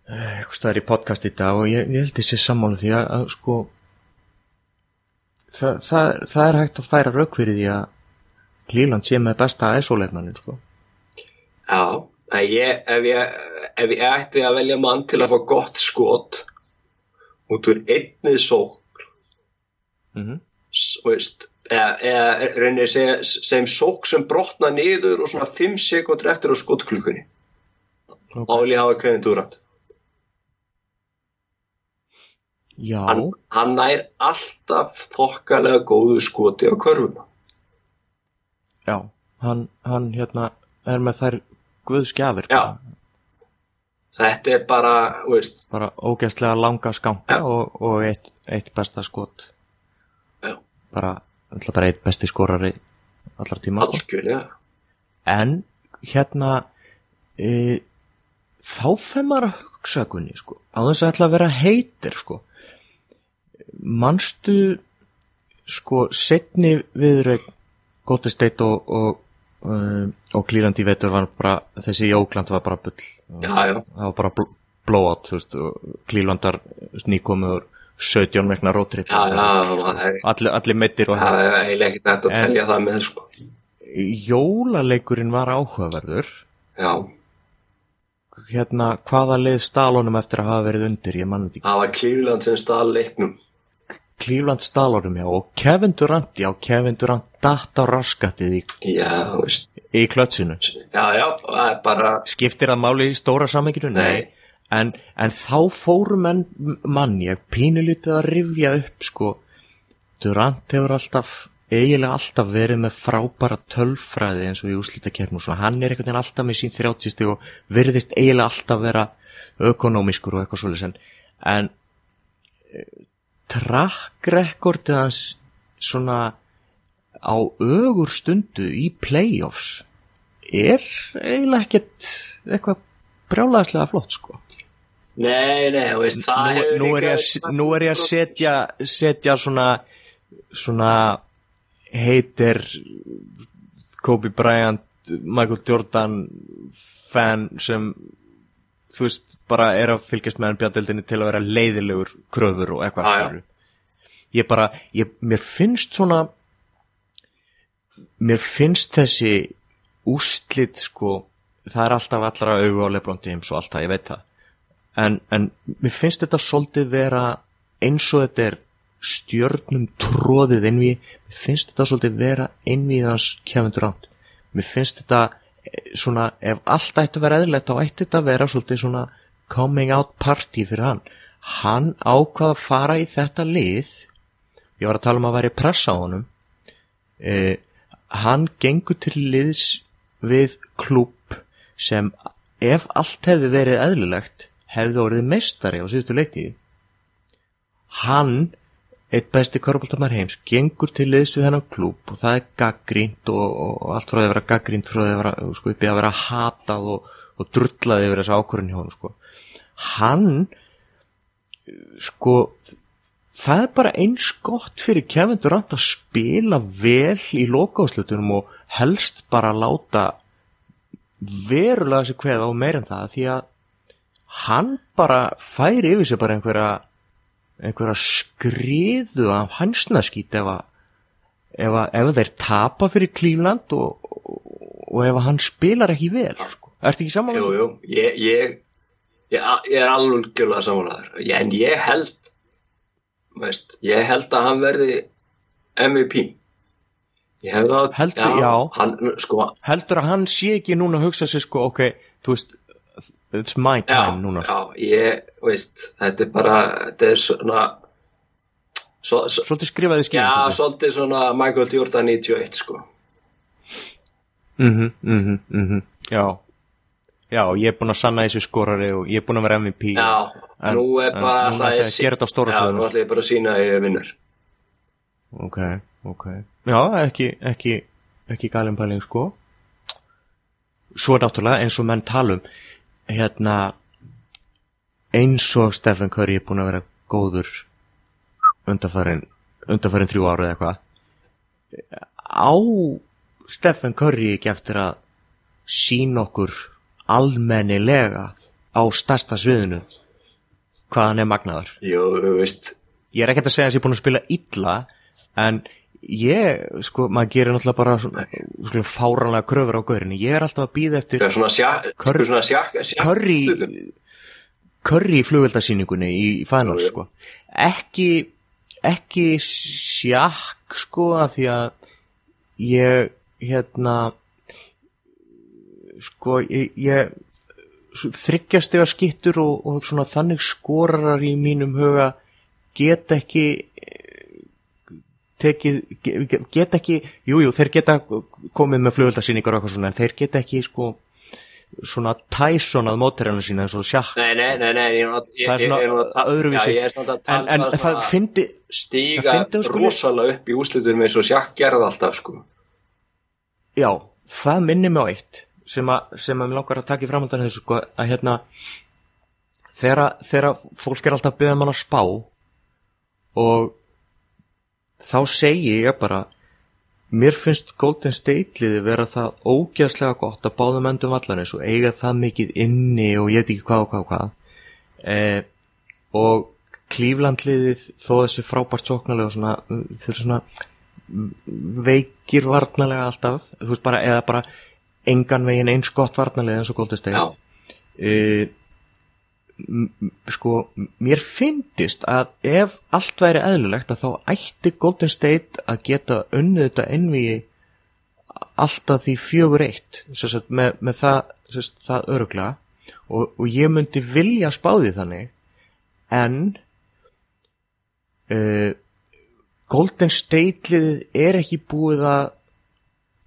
eh, eitthvað staðar í podcast í dag og ég, ég held þessi sammála því að, að sko það, það, það er hægt að færa rauk fyrir því að Cleveland sé með besta ISO-leikmannin sko. Já, ég, ef, ég, ef ég ætti að velja mann til að fá gott skot út úr einni sók mm s- veist, eða, eða reynir segja, sem sók sem brotna niður og svona 5 sekundur eftir á skotklukkunni. Ok. þá vil ég hafa Kevin Durant Já, hann, hann nær alltaf þokkalega góðu skoti á körfuna já hann, hann hérna er með þær guðskjafir Já. þetta er bara, veist bara ógeðslega langa skanka Já. og, og eitt, eitt besta skot Já. bara, bara eitt besti skorari allar tíma sko. algjörlega en hérna e, þá fer maður að hugsa kunni sko, á þess að ætla að vera heitir sko manstu sko setni viðraug Góti Steit og og, uh, og Klírandi vetur var bara þessi í Ókland var bara bull. Já, já. það var bara bl- blowout Klírlandar nýkomuður 17 vegna rótrip allir, allir meittir eiginlega ekkert hægt að telja það með sko. Jólaleikurinn var áhugaverður. Já, hérna, hvaða leið stalunum eftir að hafa verið undir, ég mann þetta ekki. Það var Cleveland sem stað leiknum Cleveland stalunum, já, og Kevin Durant já, Kevin Durant datt á raskatið í, já, í klötsinu já, já, bara skiptir það máli í stóra samenginu? Nei. en þá fórum menn, mann ég pínulítið að rifja upp sko, Durant hefur alltaf eiginlega alltaf verið með frábæra tölfræði eins og í svo hann er einhvern veginn alltaf með sín 30 stig og virðist eiginlega alltaf vera ökonomískur og eitthvað svolítið en track recordið hans svona á ögur stundu í playoffs er eiginlega ekkert eitthvað brjálæðislega flott sko. Nei, nei, veist, það nú, hefur nú, er ég, nú er ég að setja setja svona svona heitir Kobe Bryant Michael Jordan fan sem þú veist, bara er að fylgjast með hann bjaddeldinni til að vera leiðilegur kröfur og eitthvað skilur ég bara, ég, mér finnst svona mér finnst þessi úslit sko, það er alltaf allra á Lebron James og allt það, ég veit það. En, en mér finnst þetta svolítið vera eins og þetta er stjörnum tróðið innví mér finnst þetta svolítið vera innvíð hans Kevin Durant. Mér finnst þetta svona, ef allt ætti að vera eðlilegt þá ætti þetta að vera svolítið svona coming out party fyrir hann. Hann ákvað að fara í þetta lið ég var að tala um að væri pressa á honum eh, hann gengur til liðs við klúb sem ef allt hefði verið eðlilegt hefði orðið meistari á síðustu leiktíði hann eitt besti körbóltamær heims gengur til liðs við þennan klúb og það er gaggrínt og, og, allt frá því að vera gaggrínt frá því að vera, sko, að vera hatað og, og drullaði yfir þessu ákvörðin hjá hann sko. hann sko það er bara eins gott fyrir Kevin Durant að spila vel í lokáslutunum og helst bara láta verulega þessi kveða og meir en það því að hann bara færi yfir sig bara einhverja einhverja skriðu af hansnaskít ef ef, ef þeir tapa fyrir Cleveland og, og, og ef hann spilar ekki vel sko. Ertu ekki saman? Jú, jú, ég, ég, ég, ég er alveg gjörlega samanlæður en ég held veist, ég held að hann verði MVP Heldur- já. hann, sko, Heldur að hann sé ekki núna að hugsa sér sko, ok, þú veist it's my já, time núna sko. já, ég, veist þetta er bara, þetta er svona svo, svo, Svolítið skrifaði skilin já, svolítið. svona Michael Jordan 91, sko. Mhm, mhm, mhm, já. Já, ég er búinn að sanna þessi skorari og ég er búinn að vera MVP já, En- nú er en bara núna ætla ég að gera þetta á stóra já, nú ætla ég bara að sína að ég er vinnur. Ok, ok. Já, ekki, ekki, ekki galin pæling sko. Svo er náttúrulega eins og menn talum hérna eins og Stephen Curry er búinn að vera góður undarfærin undarfærin þrjú ára eða eitthvað á Stephen Curry ekki eftir að sína okkur almennilega á stærsta sviðinu hvað hann er magnaður? Jú, veist. Ég er ekkert að segja að ég er búin að spila illa en ég, sko, maður gerir náttúrulega bara svona, svona fáranlega kröfur á gaurinni, ég er alltaf að býða eftir er svona sjakk, Curry- svona sjakk, sjakk Curry Curry í flugveldasýningunni í, jú. sko ekki ekki sjakk, sko, að því að ég, hérna sko, ég, ég þryggjast eða skittur og, og svona þannig skorarar í mínum huga get ekki tekið, ge- get ekki jújú, jú, þeir geta komið með flugveldasýningar og eitthvað svona, en þeir geta ekki sko svona Tyson að mótærinu sína eins og sjakk Nei, nei, nei, nei, ég er ég- Það er svona ég er öðruvísi. Já, en, en það fyndi stíga það skuli- rosalega upp í úslitunum eins og sjakk gerði alltaf, sko. já, það minnir mig á eitt sem að, sem að mér langar að taka í framhaldan þessu sko, að hérna þegar, fólk er alltaf að byggja mann að spá og þá segi ég bara mér finnst Golden State liði vera það ógeðslega gott að báðum endum vallarins og eiga það mikið inni og ég veit ekki hvað og hvað og hvað. Eh, og Cleveland liðið þó þessi frábært sóknarlega og svona þau eru svona veikir varnalega alltaf. Þú veist bara, eða bara engan veginn eins gott varnalega eins og Golden State. Já. Sko mér fyndist að ef allt væri eðlilegt að þá ætti Golden State að geta unnið þetta ennvíi alltaf því fjögur eitt með, með það, sagt, það öruglega og, og ég myndi vilja spáði þannig en uh, Golden State liðið er ekki búið að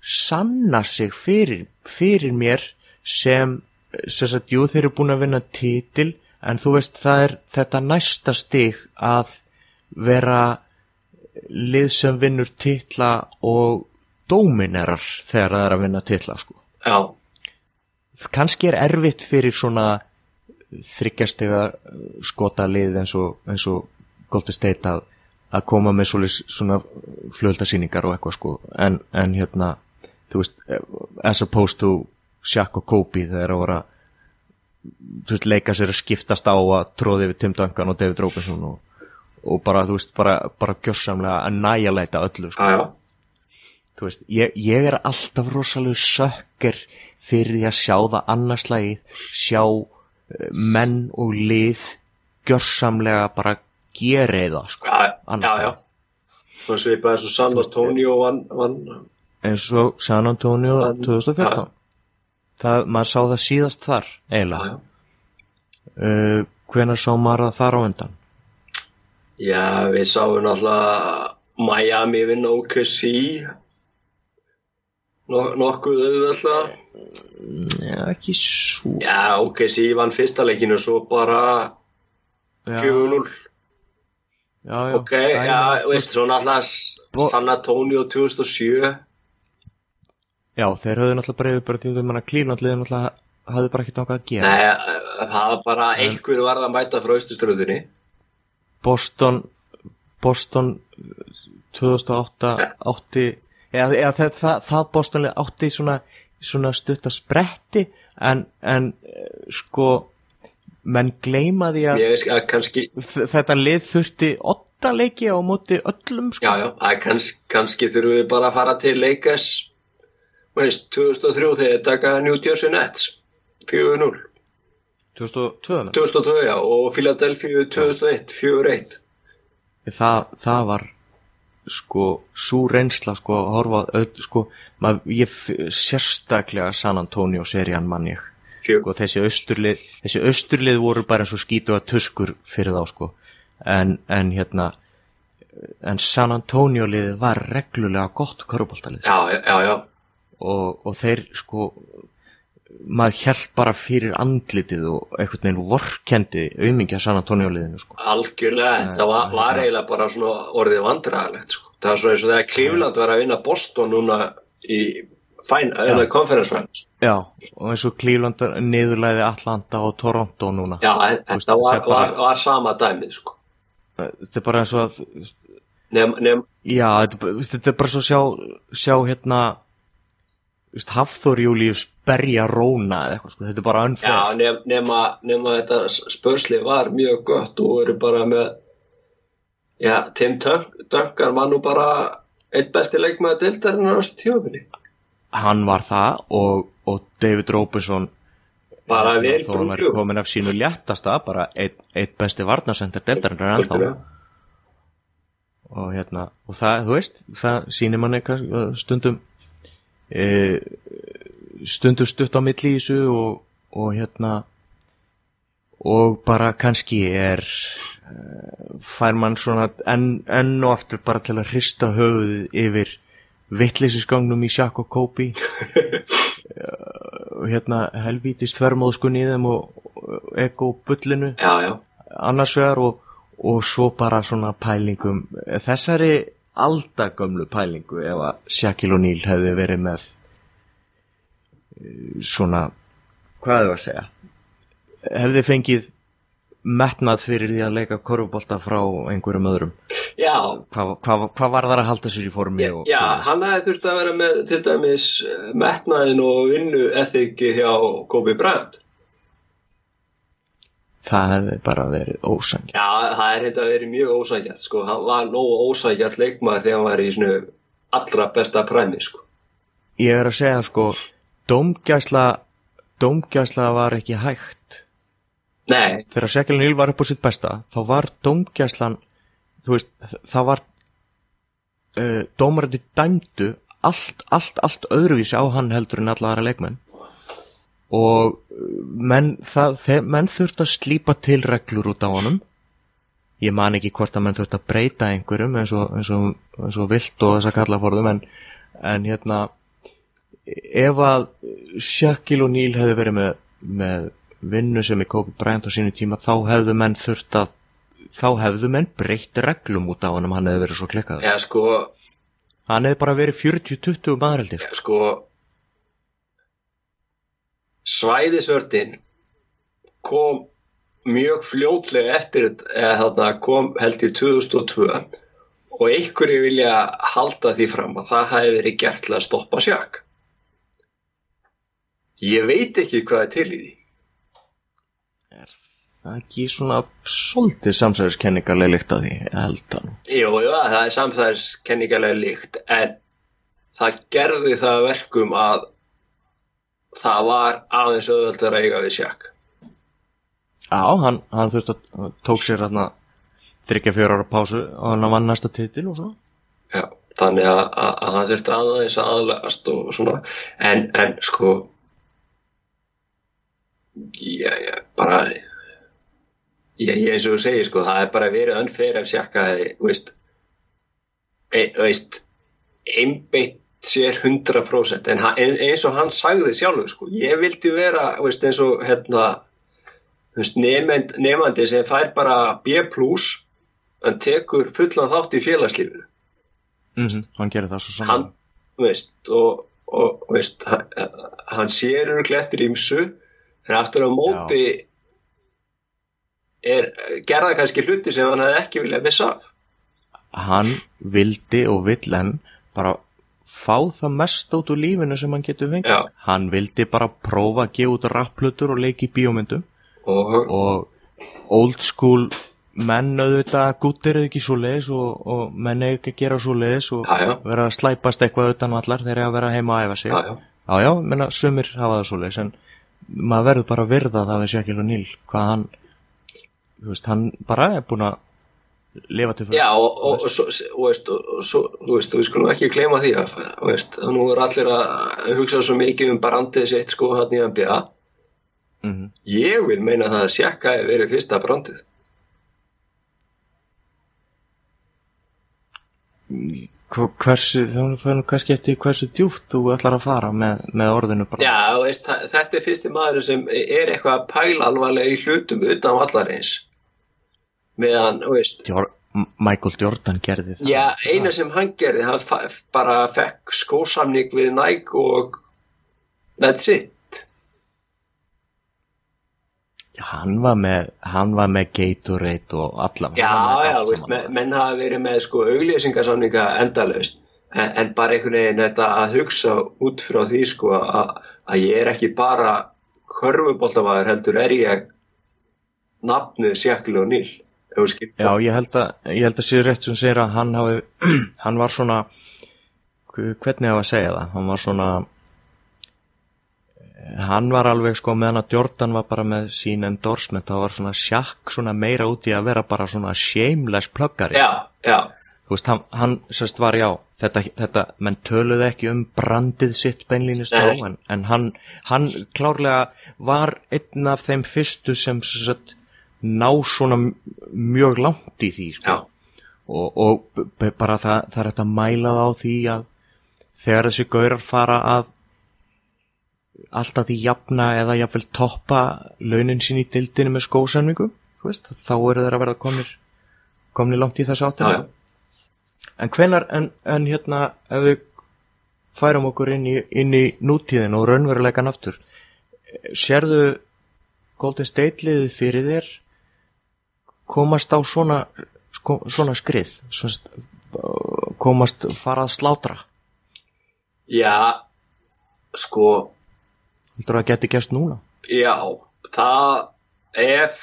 sanna sig fyrir, fyrir mér sem sem sagt, jú þeir eru búin að vinna titil en þú veist það er þetta næsta stig að vera lið sem vinnur titla og dóminerar þegar það er að vinna titla sko. Já, kannski er erfitt fyrir svona þryggjastega skota lið eins og, eins og Golden State að, að koma með svoleiðis svona flöldasýningar og eitthvað sko en, en hérna þú veist as opposed to Shaq og Kobe þegar að voru að veist, leika sér að skiptast á að tróði við Tim Duncan og David Robinson og, og bara, þú veist, bara, bara gjörsamlega að næja leita öllu sko. já, þú veist, ég, ég er alltaf rosalega sökker fyrir því að sjá það annarslægið, sjá uh, menn og lið gjörsamlega bara gera það sko, já, já, annars já. Svo svipaði og San Antonio vann, vann, eins og San Antonio En- 2014 það, maður sá það síðast þar eiginlega, uh, hvenær sá maður það þar á undan? Já, við sáum náttúrulega Miami vinna OKC Nok nokkuð auðvitað Já, ekki svo. Já, OKC vann fyrsta leikinu svo bara Já, 4-0 já, já, Ok, já, veist, svo náttúrulega Bo- San Antonio 2007 Já, þeir höfðu náttúrulega bara yfir bara því að klínandliðið náttúrulega hafði bara ekkert ákvað að gera. Nei, eh, það var bara einhver varð að mæta frá austuströðinni Boston Boston 2008 átti eða, eða það, það, það Bostonlið átti svona, svona stutt að spretti en, en eh, sko menn gleyma því að að kannski þetta lið þurfti åtta leiki á móti öllum sko. Já, já, að kanns, kannski þurfum við bara að fara til Lakers veist, 2003 þegar þeir taka New Jersey Nets 4-0 2002 menn. 2002 já, og Philadelphia 2001 4-1 það, það var sko svo reynsla sko að horfa öll, sko, mað, ég sérstaklega San Antonio serían mann ég. Sko, þessi austurlið þessi austurlið voru bara eins og skítu að tuskur fyrir þá sko. En, en hérna en San Antonio liðið var reglulega gott köruboltalið Já, já, já, já, og, og þeir sko maður held bara fyrir andlitið og einhvern veginn vorkendi auðmingja San Antonio liðinu sko. Algjörlega þetta var, var eiginlega bara svona orðið vandræðalegt sko. það var svona eins og þegar Cleveland var að vinna Boston núna í finals Já, og eins og Cleveland niðurlæði Atlanta og Toronto núna. Já, þetta var, var, var sama dæmið sko. þetta er bara eins og að Nefn, nefn, já, þetta, er bara- svo að sjá, sjá hérna Hafþór Július berja róna eða eitthvað, sko, þetta er bara já, unfair nefn, nema, nema þetta spörsli var mjög gott og eru bara með já, Tim Duncan var nú bara eitt besti leikmaður deildarinn á þessu tjófili hann var það og, og David Robertson bara vel þó hann brúklu komin af sínu léttasta bara eitt, eitt besti varnasender deltarinn er ennþá. Og hérna og það, þú veist, það sýnir manni stundum e, stundum stutt á milli í þessu og, og hérna og bara kannski er uh, fær mann svona enn en og aftur bara til að hrista höfuð yfir vitleysisgangnum í Shaq og Kobe og hérna helvítist þvermóðskun í þeim og ego bullinu. Já, já, annars vegar og, og svo bara svona pælingum. Þessari aldagömlu pælingu ef að Shaquille O'Neal hefði verið með eh, svona hvað hefði að segja? Hefði fengið metnað fyrir því að leika korfbolta frá einhverjum öðrum. Hvað, hvað, hvað var þar að halda sér í formi Já, og já hann hefði þurft að vera með til dæmis eh, metnaðin og vinnu ethiki hjá Kobe Bryant. Það hefði bara verið ósang Já, það er þetta verið mjög ósækjart, sko. Hann var nógu ósækjart leikmaður þegar hann var í svona allra besta præmi, sko. ég er að segja sko dómgæsla dómgæsla var ekki hægt Nei, þegar Shaquille O'Neal var upp á sitt besta þá var dómgæslan þú veist, það var uh, dómarandi dæmdu allt, allt, allt öðruvísi á hann heldur en alla aðra leikmenn og uh, menn, menn þurft að slípa til reglur út á honum ég man ekki hvort að menn þurft að breyta einhverjum eins og, eins og, eins og vilt og þess að kalla forðum en, en hérna ef að Shaquille O'Neal hefði verið með með vinnu sem í Kobe Bryant á sínu tíma þá hefðu menn þurft að þá hefðu menn breytt reglum út á hann hann hefði verið svo klikkað Já, sko, hann hefði bara verið 40-20 maður held ég sko. Svæðisvörtin kom mjög fljótlega eftir þarna kom held ég 2002 og einhverju vilja halda því fram að það hafi verið gert til að stoppa sjakk. Ég veit ekki hvað er til í því. Það er ekki svona svolítið samsæðiskenningarlega líkt að því ég held að nú? Jú, jú, það er samþæðis kenningarlega líkt en það gerði það að verkum að það var aðeins auðvöldar að eiga við sjakk Já, hann, hann þurfti að hann tók sér þryggja fjóra ára pásu og hann vann næsta titil og svona. Já, þannig að, að, að hann þurfti aðeins að aðlegast og svona en, en sko já, já, bara ég eins og þú segir sko, það er bara verið önfeir ef sjakkaði, veist e, veist einbeitt sér 100% en hann, eins og hann sagði sjálfur sko, ég vildi vera, veist, eins og hérna veist, nefnd, nefandi sem fær bara B plus hann tekur fullan þátt í félagslífinu Mm -hmm. Hann gerir það svo saman. hann, veist, og, og veist, hann, hann sér örglega eftir ímsu en aftur á móti er gerða kannski hluti sem hann hefði ekki viljað missa af Hann vildi og vill en bara fá það mest út úr lífinu sem hann getur fengið. Já. Hann vildi bara prófa að gefa út rapplutur og leiki bíómyndum og, og old school menn auðvitað guttir ekki svo leiðis og, og menn ekki að gera svo leiðis og Já, já. vera að slæpast eitthvað utan allar þegar ég að vera heima að æfa sig. já, já, Já, já, menna, sumir hafa það svo leiðis en maður verður bara að virða það við Shaquille O'Neal, hvað hann þú veist, hann bara er búin að lifa til já og, og, og, svo, og, veist, og, og svo, þú veist, við skulum ekki gleyma því að þú veist, nú er allir að hugsa svo mikið um brandið sitt sko hann í NBA mm ég vil meina það að sjakka hefur verið fyrsta brandið. Hversu, þá fyrir nú kannski eftir hversu djúft þú ætlar að fara með, með orðinu bara. Já, veist, þetta er fyrsti maður sem er eitthvað að pæla alvarlega í hlutum utan vallarins meðan, veist Jor M- Michael Jordan gerði það Já, eina sem hann gerði, hann bara fekk skósamning við Nike og that's it. Já, hann var með hann var með Gatorade og alla Já, já, veist, men, menn hafa verið með sko auglýsingarsamninga endalaust, en, en bara einhvern veginn þetta að hugsa út frá því sko að, að ég er ekki bara körfuboltamaður heldur er ég nafnið Sjakli og Níl. Já, ég held að, ég held að sér rétt sem segir að hann hafi, hann var svona, hvernig hafa að segja það, hann var svona, hann var alveg sko meðan að Jordan var bara með sín endorsement, það var svona sjakk svona meira út í að vera bara svona shameless pluggari. Já, já, Þú veist, hann, hann sérst var já, þetta, þetta, menn töluði ekki um brandið sitt beinlínist á, en, en hann, hann klárlega var einn af þeim fyrstu sem sérst ná svona mjög langt í því, sko. Já, og, og bara það, það er hægt að mæla það á því að þegar þessi gaurar fara að alltaf því jafna eða jafnvel toppa launin sín í dildinu með veist, þá eru þeir að verða komnir komnir langt í þessu já, áttina. Já. en hvenar, en, en hérna ef við færum okkur inn í, inn í nútíðin og raunveruleikan aftur sérðu Golden State liðið fyrir þér komast á svona sko, svona skrið svona, komast fara að slátra? Já, sko, heldur að geti gerst núna? Já, það ef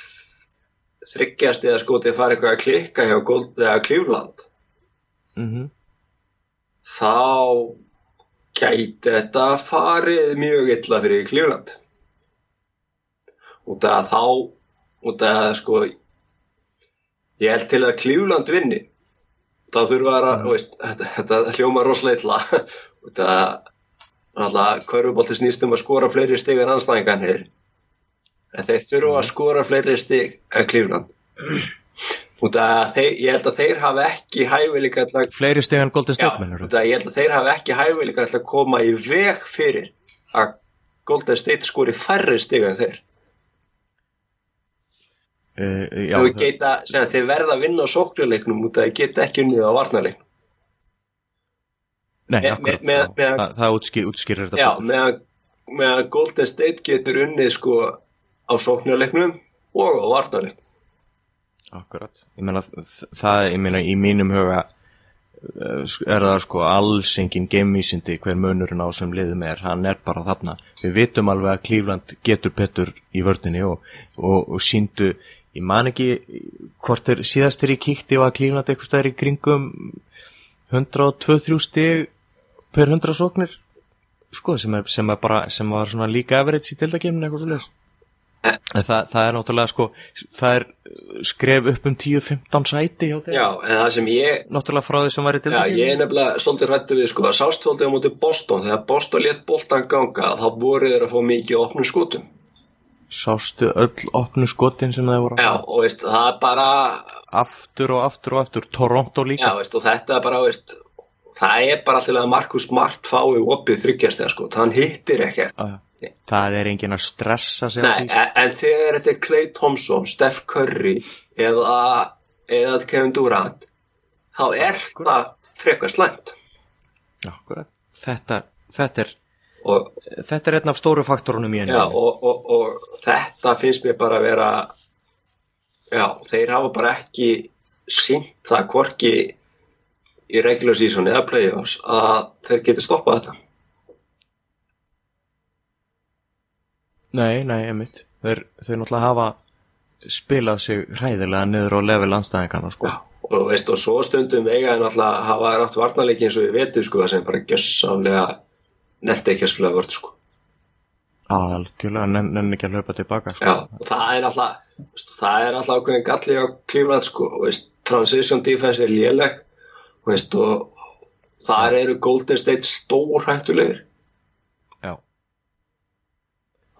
þryggjast eða skotið fara eitthvað að klikka hjá Gold, eða Cleveland mm þá gæti þetta farið mjög illa fyrir Cleveland. Út af þá út af sko ég held til að Cleveland vinni. Þá þurfa að, mm. veist, þetta, þetta hljóma út af alltaf körfubolti snýst um að skora fleiri stig en anstæðingarnir en þeir þurfa að skora fleiri stig en út af þeir, ég held að þeir hafa ekki hæfileika að fleiri stegan Golden Já, State af ég held að þeir hafa ekki hæfileika að koma í veg fyrir að Golden State skori færri stiga en þeir uh, já, þau geta, segja, þeir verða að vinna á sóknuleiknum út að þeir geta ekki unnið á varnarleiknum. Nei, með- akkurat, með- já, með- það, það útskýr, útskýrir þetta já, meðan með Golden State getur unnið sko á sóknuleiknum og á varnarleiknum. Akkurat, ég meina það, ég meina í mínum huga eh, er það sko alls engin geimvísindi hver munurinn á sem liðum er, hann er bara þarna. Við vitum alveg að Klífland getur betur í vördinni og, og, og síndu, ég man ekki hvort er síðast þegar ég kíkti og að Klífland eitthvað stæðir í kringum 102-3 stig per 100 sóknir sko, sem er, sem er bara, sem var svona líka average í dildakemni eitthvað svo. En það, það er náttúrulega sko, það er skref upp um 10-15 sæti hjá þeim. já, en það sem ég Náttúrulega frá því sem var í Já, dildakefni. ég er nefnilega svolítið rættu við sko að sástfóldið á móti Boston þegar Boston létt boltan ganga þá voru þeir að fá mikið opnum skotum Sástu öll opnu skotin sem það voru Já, og veist, það er bara aftur og aftur og aftur, Toronto já, líka. veist, og þetta er bara veist, það er bara alltaf að Markus Smart fái opið þryggjast þegar sko, hann hittir ekkert Já, já. Það er engin að stressa sig Nei, á því. en, en þegar þetta er Clay Thompson, Steph Curry eða, eða Kevin Durant þá er það frekar slæmt Akkurat. Þetta, þetta er, og, þetta er einn af stóru faktorunum í henni. já, og, og, og þetta finnst mér bara að vera já, þeir hafa bara ekki sínt það hvorki í regular season eða playoffs að þeir geti stoppað þetta Nei, nei, einmitt. Þeir, þeir náttúrulega hafa spilað sig hræðilega niður á level anstæðingana, sko. Já, og veist, og svo stundum eiga en alltaf hafa rátt varnarleiki eins og við vetum sko það sem bara gjössamlega nefndi ekki að spila vörð sko Algjörlega, nenn ekki að hlaupa tilbaka, sko. Já, og það er alltaf veist, það er alltaf ákveðin galli á Cleveland sko, og veist, transition defense er léleg og veist, og þar eru Golden State stór hættulegir Já.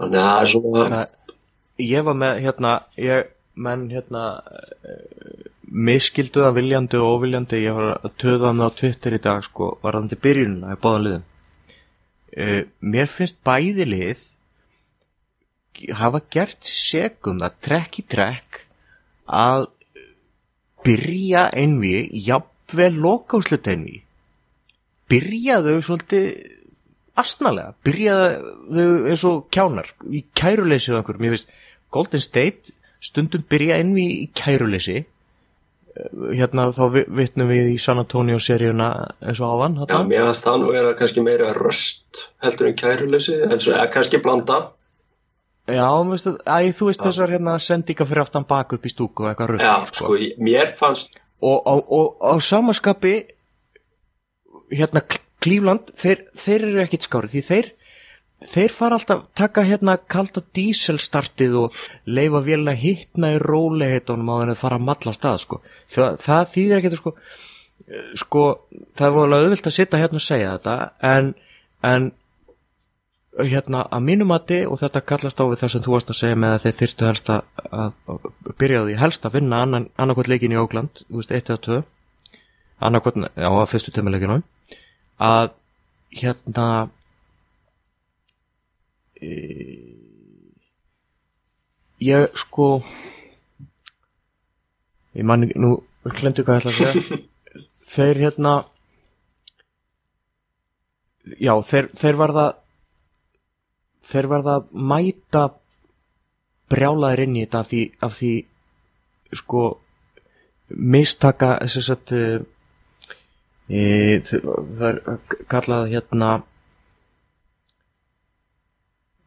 þannig að það er svona Það, ég var með, hérna, ég, menn, hérna, uh, miskildu það viljandi og óviljandi, ég var að töða hann á Twitter í dag, sko, varðandi byrjunina í báðan liðum. Uh, mér finnst bæði lið hafa gert segum það trekk í trekk að byrja einvi, jafnvel lokáslut einvi. Byrjaðu svolítið astnalega, byrjaðu eins og kjánar í kæruleysi og einhverjum, ég veist Golden State stundum byrja einvi í kæruleysi hérna þá vi- vitnum við í San Antonio seríuna eins og áðan Já, mér finnst það nú vera kannski meira röst heldur en kæruleysi, en svo eða kannski blanda. Já, að, æ, þú veist þessar hérna sendinga fyrir aftan bak upp í stúku og eitthvað rugg Já, sko, ég- mér fannst og, og, og á samaskapi hérna Klífland þeir, þeir eru ekkit skári því þeir þeir fara alltaf taka hérna kalda díselstartið og leifa vélina hittna í róliheitunum á þenni fara að malla stað sko. það, það þýðir ekkit sko, eh, sko það er vorulega auðvilt að sitta hérna og segja þetta en, en hérna að mínum mati og þetta kallast á við það sem þú varst að segja með að þeir þyrftu helst að, að, að byrja á því helst að vinna annarkvæmt leikin í Ógland, þú veist, 1 eða 2 annarkvæmt á að fyrstu tömuleikinu að hérna ég sko ég man ekki, nú glemdu hvað ég ætla að segja? Þeir hérna já, þeir, þeir varða þeir verða að mæta brjálaðir inn í þetta af því, af því sko mistaka þess að e, það er kallað hérna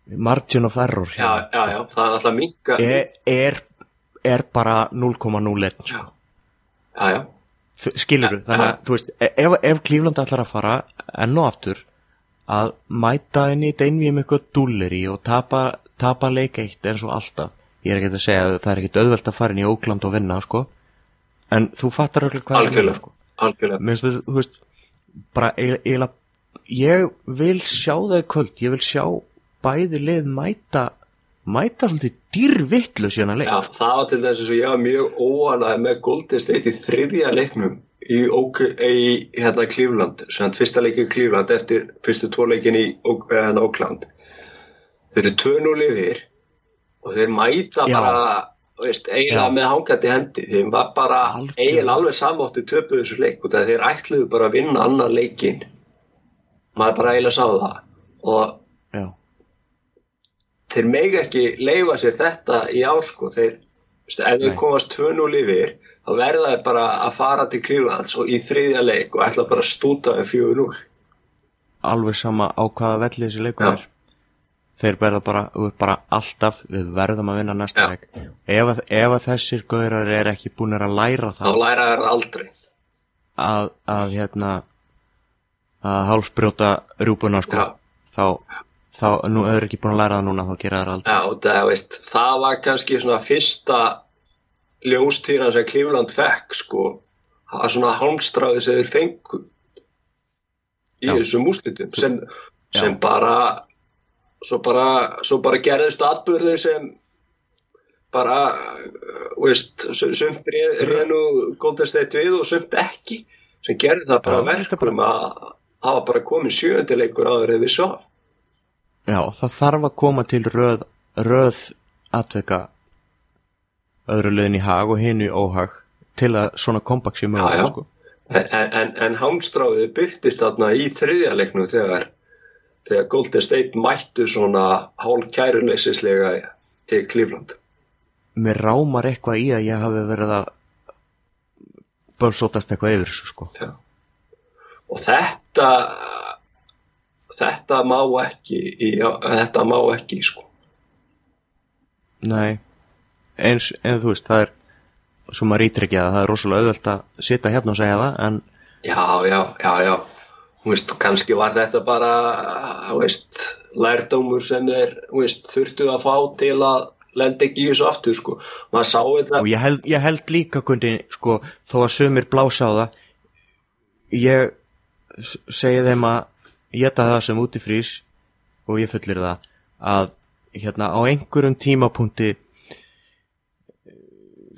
margin of error Já, já, já, það er alltaf minga er, er, er bara 0,01 sko. Já, já, skilur þú, þannig að þú veist ef, ef Klífland ætlar að fara enn og aftur að mæta inn í deinvíum um eitthvað dúlleri og tapa, tapa leik eitt eins og alltaf ég er ekki að segja að það er ekkit auðvelt að fara inn í Ókland og vinna sko en þú fattar öll hvað ég algjörlega, sko. algjörlega Mér finnst þú, þú veist bara eiginlega ég vil sjá það í kvöld ég vil sjá bæði lið mæta mæta svolítið dýrvittlu síðan að leik. Já, það var til þess að ég var mjög óanæð með Golden State í þriðja leiknum í, í hérna Cleveland, sem fyrsta leikin Cleveland eftir fyrstu tvo leikin í hérna, Oakland. Þeir eru 2-0 yfir og þeir mæta Já. bara veist, eiginlega Já. með hangandi hendi. Þeim var bara eiginlega alveg samáttu töpuð þessu leik og þeir ætluðu bara að vinna annan leikin maður bara eiginlega sá það. Og já, þeir megi ekki leifa sér þetta í ár sko þeir, veist, ef þeir Nei. komast 2-0 yfir þá verða þeir bara að fara til Clevelands og í þriðja leik og ætla bara að stúta um 4-0 alveg sama á hvaða velli þessi leikur Já. er þeir verða bara, bara alltaf við verðum að vinna næsta leik ef, ef að þessir gaurar er ekki búin að læra þá það læra þeir aldrei að, að hérna að hálsbrjóta rjúpuna sko, Já. þá, þá nú er ekki búin að læra það núna þá gera það aldrei. Já, það, veist, það var kannski svona fyrsta ljóstýran sem Cleveland fekk sko, það var svona hálmstráði sem þeir fengu í Já. þessum úslitum sem, sem bara svo bara, svo bara gerðist atbyrði sem bara veist, su- sumt Golden State við og sumt ekki sem gerði það bara verkum að var bara komin sjööndileikur áður eða við svo Já, það þarf að koma til röð, röð atveka öðru liðin í hag og hinu í óhag til að svona kompakt sé Já, já. mögulega sko. En, en, en hámstráðið byrtist þarna í þriðja leiknum þegar, þegar Golden State mættu svona hálf kæruleysislega til Cleveland. Mér rámar eitthvað í að ég hafi verið að bölsótast eitthvað yfir þessu sko. Og þetta, þetta má ekki, í, þetta má ekki, sko. Nei, eins, en þú veist, það er svo maður ítrykkja það, það er rosalega auðvelt að sitja hérna og segja það, en Já, já, já, já. Þú veist, kannski var þetta bara, veist, lærdómur sem þeir, þurftu að fá til að lenda ekki í þessu aftur, sko. Maður sá þetta, og ég held, ég held líka kundi, sko, þó að sumir blása á það ég segi þeim að geta það sem út í frís og ég fullir það að hérna á einhverjum tímapunkti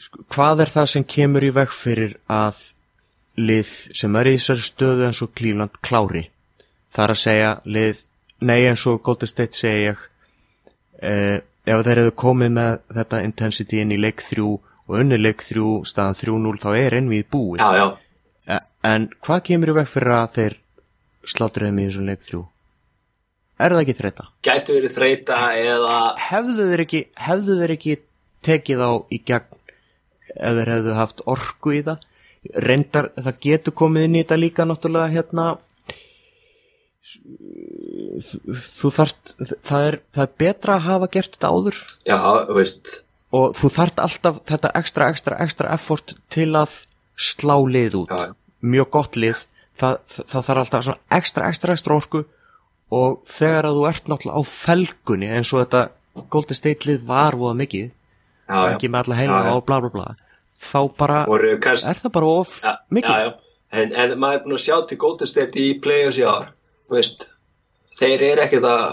sko, hvað er það sem kemur í veg fyrir að lið sem er í þessari stöðu eins og Cleveland klári? Það er að segja lið nei eins og Golden State segi ég eh, ef þeir hefðu komið með þetta intensity inn í leik 3 og unni leik 3 staðan 3-0 þá er einvið búið. Já, já, Eh, en hvað kemur í veg fyrir að þeir sláttriðum í þessum leik 3 er það ekki þreita? gæti verið þreita eða, hefðu þeir ekki hefðu þeir ekki tekið á í gegn ef þeir hefðu haft orku í það? Reyndar, það getur komið inn í þetta líka náttúrulega hérna þú- þart það er, það er betra að hafa gert þetta áður. Já, veist, og þú þart alltaf þetta ekstra, ekstra, ekstra effort til að slá lið út. Já. mjög gott lið það, það, það þarf alltaf svona ekstra, ekstra, ekstra orku og þegar að þú ert náttúrulega á felgunni eins og þetta Golden State lið var voða mikið já, já. ekki með alla heima Já, og bla bla bla þá bara kannski, er það bara of já, mikið já, já. En, en maður er búin að sjá til Golden State í play-offs í ár, veist, þeir eru ekkert að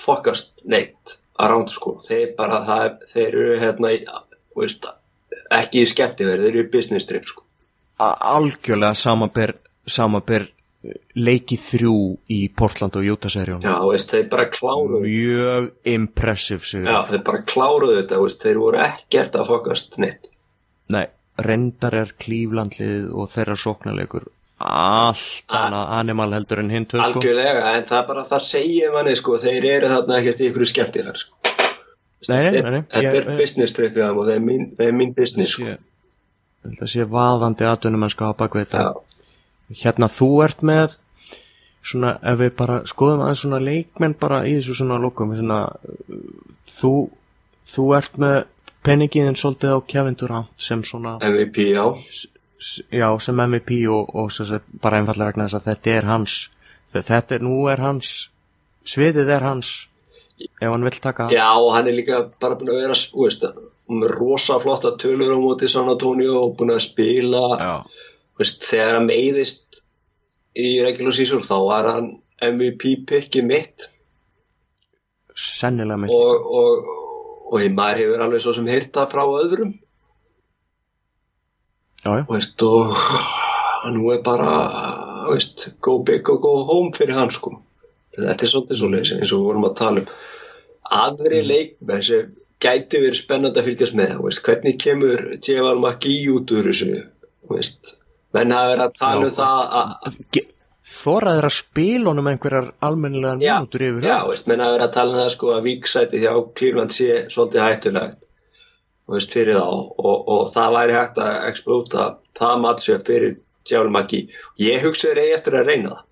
fokast neitt að ránd, sko. Þeir bara, það, þeir eru hérna, veist, ekki í skemmtiverð, þeir eru í business trip, sko. Algjörlega samanber samanber leiki þrjú í Portland og Utah seríun Já, veist, þeir bara kláruðu, mjög impressive sigur já, þeir bara kláruðu þetta, veist, þeir voru ekkert að fokast neitt. Nei, reyndar er klíflandlið og þeirra sóknarleikur allt annað animal heldur en hinn sko. Algjörlega, en það er bara, það segir manni, sko, þeir eru þarna ekkert í ykkur skemmtiverð, sko. Nei, nei, Þetta nei, Þetta er business trip við þeim og þeir er mín, business, sko. sé, að sé vaðandi atvinnumennska á bakvið þetta Já, hérna þú ert með svona, ef við bara skoðum aðeins svona leikmenn bara í þessu svona lokum svona, uh, þú þú ert með penningiðin svolítið á Kevin Durant sem svona MVP, já. já, sem MVP og, og sem bara einfallega vegna þess að þetta er hans þetta er, nú er hans sviðið er hans ef hann vill taka það. Já, og hann er líka bara búin að vera, þú veist, með rosa flotta tölur á móti San Antonio og búin að spila, já, veist, þegar hann meiðist í regular season þá var hann MVP pickið mitt sennilega með og, og, og maður hefur alveg svo sem heyrta frá öðrum, já, já, og nú er bara, veist, go big og go home fyrir hann, sko. Þetta er svolítið svo eins og við vorum að tala um. aðri leikmenn sem gæti verið spennandi að fylgjast með veist, hvernig kemur J.V. McGee út úr þessu veist, menn hafa verið að tala um það að Þoraðir að spila honum einhverjar almennilegar mínútur yfir já, veist, menn hafa verið að tala um það sko að víksæti hjá Cleveland sé svolítið hættulegt veist, fyrir þá. Og, og það væri hægt að explóta það matchup fyrir. McGee ég hugsaði reyði eftir að reyna það.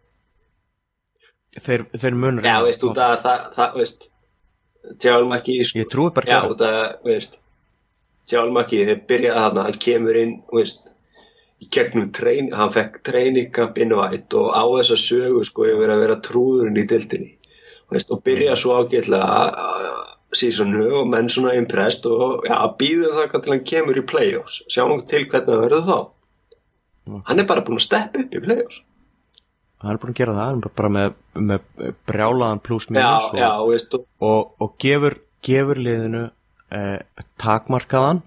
Þeir, þeir munur Já, veist, út af það, það, veist Tjálum ekki sko, Ég trúi bara Já, ekki ekki, þeir byrjaði hann kemur inn, veist í gegnum treyn, hann fekk treyningamp innvætt og á þessa sögu sko yfir að vera trúðurinn í dildinni veist, og byrja svo ágætlega sísonu og menn svona impressed og já, býðum það til hann kemur í playoffs, sjáum til hvernig það verður þá. Mm. hann er bara búinn að steppa upp í playoffs. Hann er búin að gera það, hann er bara með, með brjálaðan pluss já, mínus já, og, veist og og, og gefur, gefur liðinu eh, takmarkaðan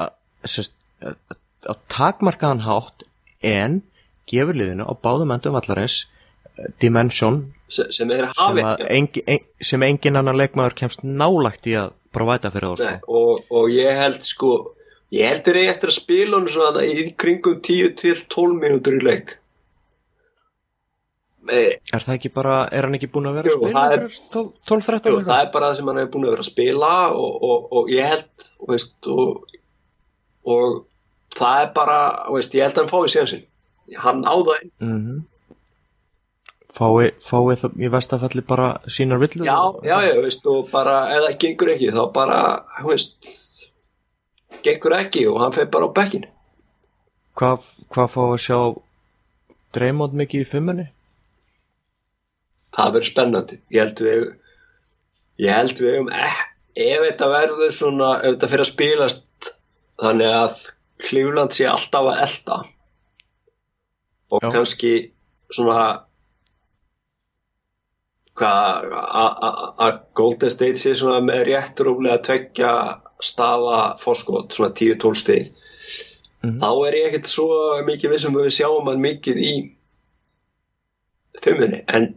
að- sérst, eh, á takmarkaðan hátt en gefur liðinu á báðum endum vallarins eh, dimension sem, sem er sem, engi, en, sem engin annan leikmaður kemst nálægt í að provæta fyrir þá sko. og, og ég held sko ég held þeir eigi eftir að spila hann svona í kringum 10 til 12 mínútur í leik. Er það ekki bara, er hann ekki búin að vera Jú, að spila 12-13 jú, það er bara það sem hann hefur búin að vera að spila og, og, og ég held veist, og, og það er bara veist, ég held að hann fái síðan sinn hann á það mm -hmm. Fái, fái það í vestafalli bara sínar villu já, já, já, veist, og bara ef það gengur ekki þá bara, veist gengur ekki og hann fer bara á bekkin Hvað, hvað fá að sjá Dreymond mikið í fimmunni? það verður spennandi ég held við ég held við um eh, ef þetta verður svona ef þetta fyrir að spilast þannig að Klífland sé alltaf að elda og Já. kannski svona að Golden State sé svona með rétt rúmlega tveggja stafa fórskot, svona 10-12 stig. Mhm. þá er ég ekkert svo mikið vissum að við sjáum hann mikið í fimmunni. En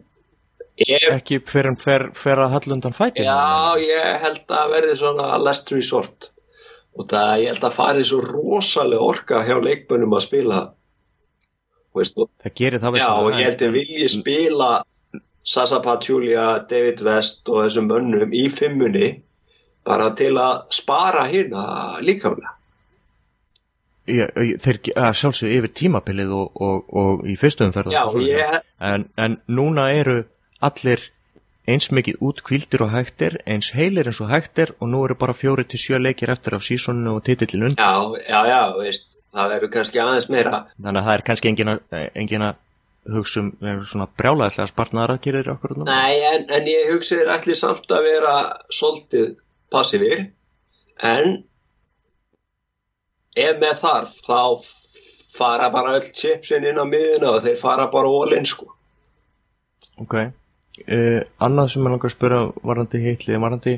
ef Ekki fyrir hann fer, fer að hallundan fæti Já, ég held að verði svona last resort og það ég held að fari svo rosalega orka hjá leikmönnum að spila. Veist, og, Það gerir það Já, og ég held að vilji spila Sasa Pachulia, David West og þessum mönnum í fimmunni bara til að spara hérna ég, þeir ge- að sjálfsög yfir tímabilið og, og, og í fyrstu umferð en, en núna eru allir eins mikið útkvíldir og hægtir eins heilir eins og hægtir og nú eru bara fjóri til sjö leikir eftir af sísonu og titillin já, já, já, veist það verður kannski aðeins meira. Þannig að það er kannski engin að, engin að hugsa um er svona brjálæðislega spartnaðar að gera þér okkur núna Nei, en, en ég hugsi þér ætli samt að vera svolítið passífir en ef með þarf þá fara bara öll chipsin inn á miðuna og þeir fara bara all-in sko. ok uh, annað sem ég langar að spura varandi heitlið varandi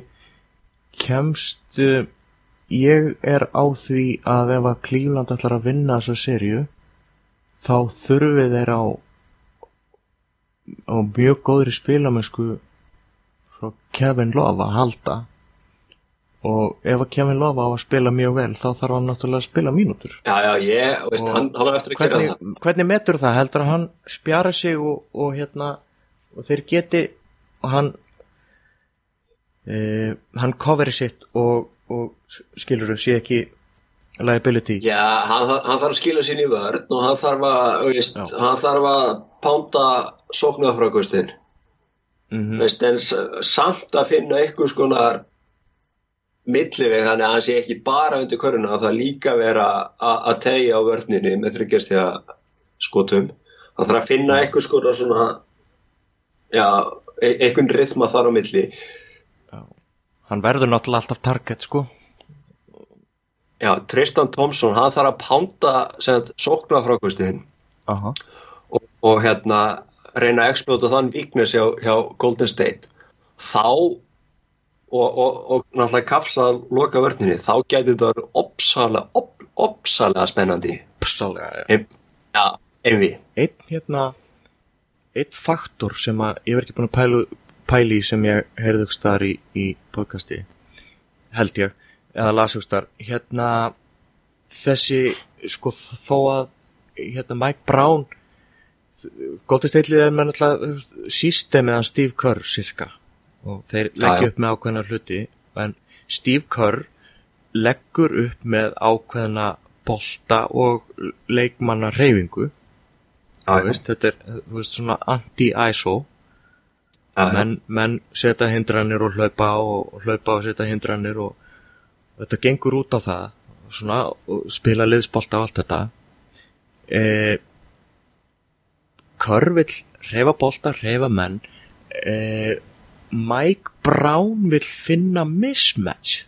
kemst uh, ég er á því að ef að Klífland ætlar að vinna þessa serju þá þurfi þeir á á mjög góðri spilamennsku frá Kevin Love að halda. Og ef að Kevin Love á að spila mjög vel þá þarf hann náttúrulega að spila mínútur. Já, já, ég, veist, hann, hann á eftir að gera það. hvernig, hvernig metur það? Heldur að hann spjara sig og, og hérna og þeir geti og hann e, hann coveri sitt og, og skilur þau sé ekki liability. Já, hann, hann þarf að skila sín í vörn og hann þarf að, veist, hann þarf að pánda sóknarfrákustin. mm Veist, en samt að finna einhvers konar milliveg þannig að hann sé ekki bara undir köruna að það líka vera að tegja á vörninni með þryggjast því að skotum. Hann þarf að finna einhvers konar svona já, e- einhvern rithma þar á milli. Hann verður náttúrulega alltaf target sko. Já, Tristan Thompson, hann þarf að pánda sóknarfrákustin Aha. og, og hérna reyna að explota þann weakness hjá, hjá Golden State. Þá og, og, og náttúrulega kafsa að loka vörninni, þá gæti þetta verið opsalega, op, opsalega spennandi. Pssalega, ja. Ein- já, einvi einn hérna einn faktor sem að ég er ekki búin að pæla, pæli sem ég heyrði ykkur staðar í, í podcasti held ég, eða las ykkur staðar. Hérna þessi, sko þó að hérna Mike Brown góttisteytlið er með náttúrulega sístemið hann Steve Kerr cirka og þeir leggja upp með ákveðna hluti en Steve Kerr leggur upp með ákveðna bolta og leikmanna reyfingu veist, þetta er veist, svona anti-ISO. Menn, menn setja hindranir og hlaupa og, hlaupa og setja hindranir og þetta gengur út á það svona, spila liðsbolta og allt þetta. E, Kör vill reyfa bolta, reyfa menn. E, Mike Brown vill finna mismatch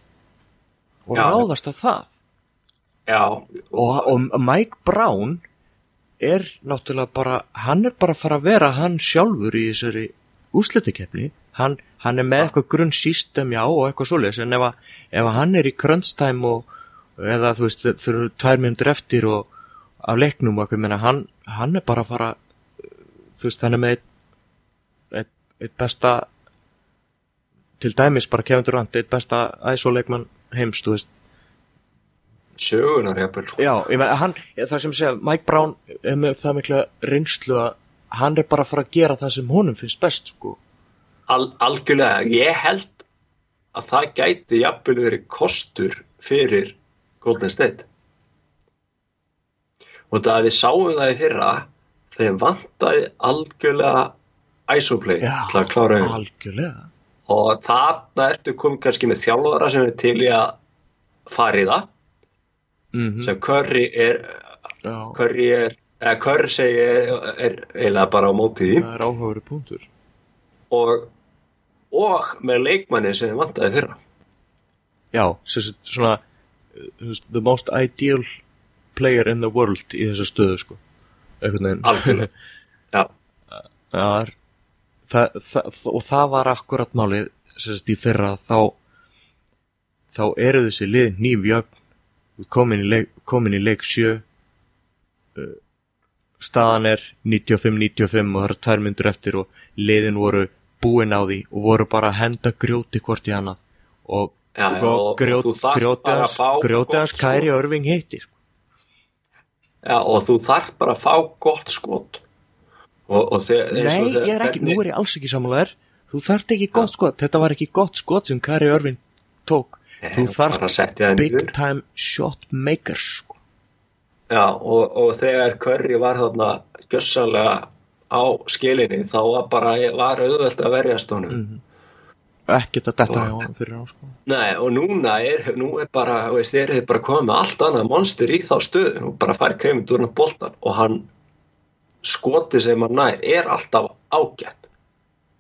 og Já. ráðast á það. Já, og, og Mike Brown er náttúrulega bara hann er bara að fara að vera hann sjálfur í þessari úslitikefni hann, hann er með eitthvað grunn system já og eitthvað svoleiðis. En ef, að, ef að hann er í time og eða þú veist fyrir tvær minnundur eftir og af leiknum og eitthvað menna hann, hann er bara að fara þú veist hann er með eitt, eitt, eitt besta til dæmis bara Kevin Durant eitt besta æsoleikmann heims þú veist sögunar jafnvel sko. Já, ég með, hann, það sem segja, Mike Brown er með það mikla reynslu að hann er bara að fara að gera það sem honum finnst best, sko. Al, algjörlega, ég held að það gæti jafnvel verið kostur fyrir Golden State og það að við sáum það í fyrra þeim vantaði algjörlega isoplay til að klára auðvitað algjörlega. og þarna ertu komið kannski með þjálfara sem er til í að fara í það Mm sem Curry er Já, Curry er, eða Curry segi er, er eiginlega bara á móti því. Það er áhugaveru punktur. og, og með leikmanni sem þið vantaði fyrra. Já, svona, the most ideal player in the world í þessa stöðu, sko. Einhvern veginn. algjörlega. Já, Það er, það, það, og það var akkurat málið, í fyrra, þá, þá eru þessi lið nýfjögn, komin í leik, komin í leik sjö, uh, staðan er 95-95 og það eru tvær myndur eftir og liðin voru búin á því og voru bara að henda grjóti hvort í annað. Og, já, og- grjóti hans, grjóti hans kæri örfing hitti sko. já, og þú þarf bara að fá gott skot. Og, og eins Nei, þegar- ég er ekki, nú er ég alls ekki samanlegar þú þarft ekki gott skot, þetta var ekki gott skot sem Kari Örvin tók þú það big time shot makers sko. Já, og, og þegar Curry var þarna gjössanlega á skilinni þá var bara var auðvelt að verjast honum Mhm. ekkert að detta hjá hann fyrir á sko. Nei, og núna er, nú er bara, veist, þeir eru bara komið með allt annað monster í þá stöðu og bara fær kemur durna boltan og hann skoti sem hann nær er alltaf ágætt.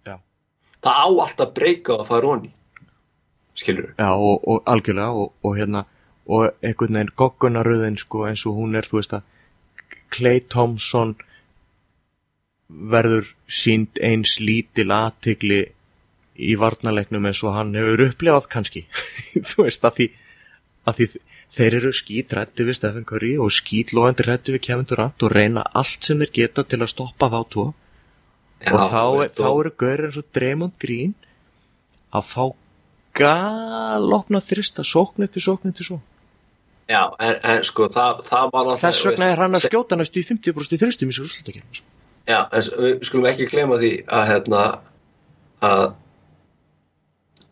Já. Það á alltaf breyka og fara honi. Skilur Já, og, og algjörlega og, og hérna og einhvern veginn goggunaröðin sko eins og hún er, þú veist að Clay Thompson verður sínd eins lítil aðtigli í varnaleiknum eins og hann hefur upplifað kannski. Þú veist að því, að því þeir eru skítrætti við Stephen Curry og skítlóðandi rætti við Kevin Durant og reyna allt sem þeir geta til að stoppa þá tvo. Já, og þá, þá eru gaurir eins og Draymond Green að fá galopna þrista sókn eftir sókn eftir sókn. Já, en, en sko það, það var náttúrulega- þess vegna er hann að skjóta næstu í 50% í þristum í sér úrslutakefni Já, en við skulum ekki glema því að hérna að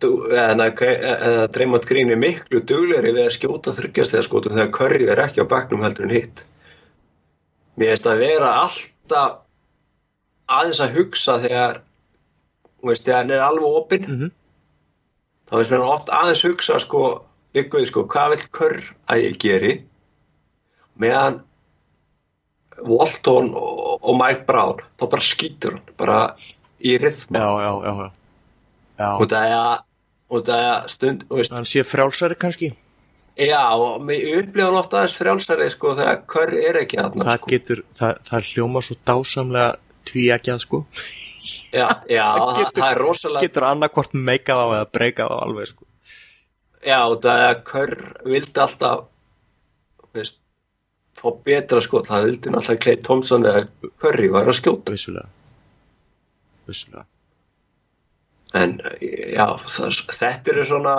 eða, eða Draymond Green er miklu duglegri við að skjóta þryggjast þegar skotum þegar Curry er ekki á bekknum heldur en hitt. Mér finnst að vera alltaf aðeins að hugsa þegar veist, hann er alveg opinn. Mhm. Þá finnst mér oft aðeins hugsa sko, ykkur, sko, hvað vil Curry að ég geri? Meðan Walton og, og Mike Brown þá bara skýtur hann bara í rithma. Já, já, já, já. og það er að og það er að stund hann sé frjálsari kannski. Já, og mér upplifa hann ofta aðeins frjálsari sko þegar Curry er ekki aðna það sko. getur, það, það hljóma svo dásamlega tvíækjað sko já, já Það getur- það er rosalega getur annarkvort meikað á eða breykað á alveg sko. Já, það er að Curry vildi alltaf veist, fá betra sko það vildi náttúrulega Clay Thompson eða Curry var að skjóta. Vissulega. Vissulega. En já, það, þetta eru svona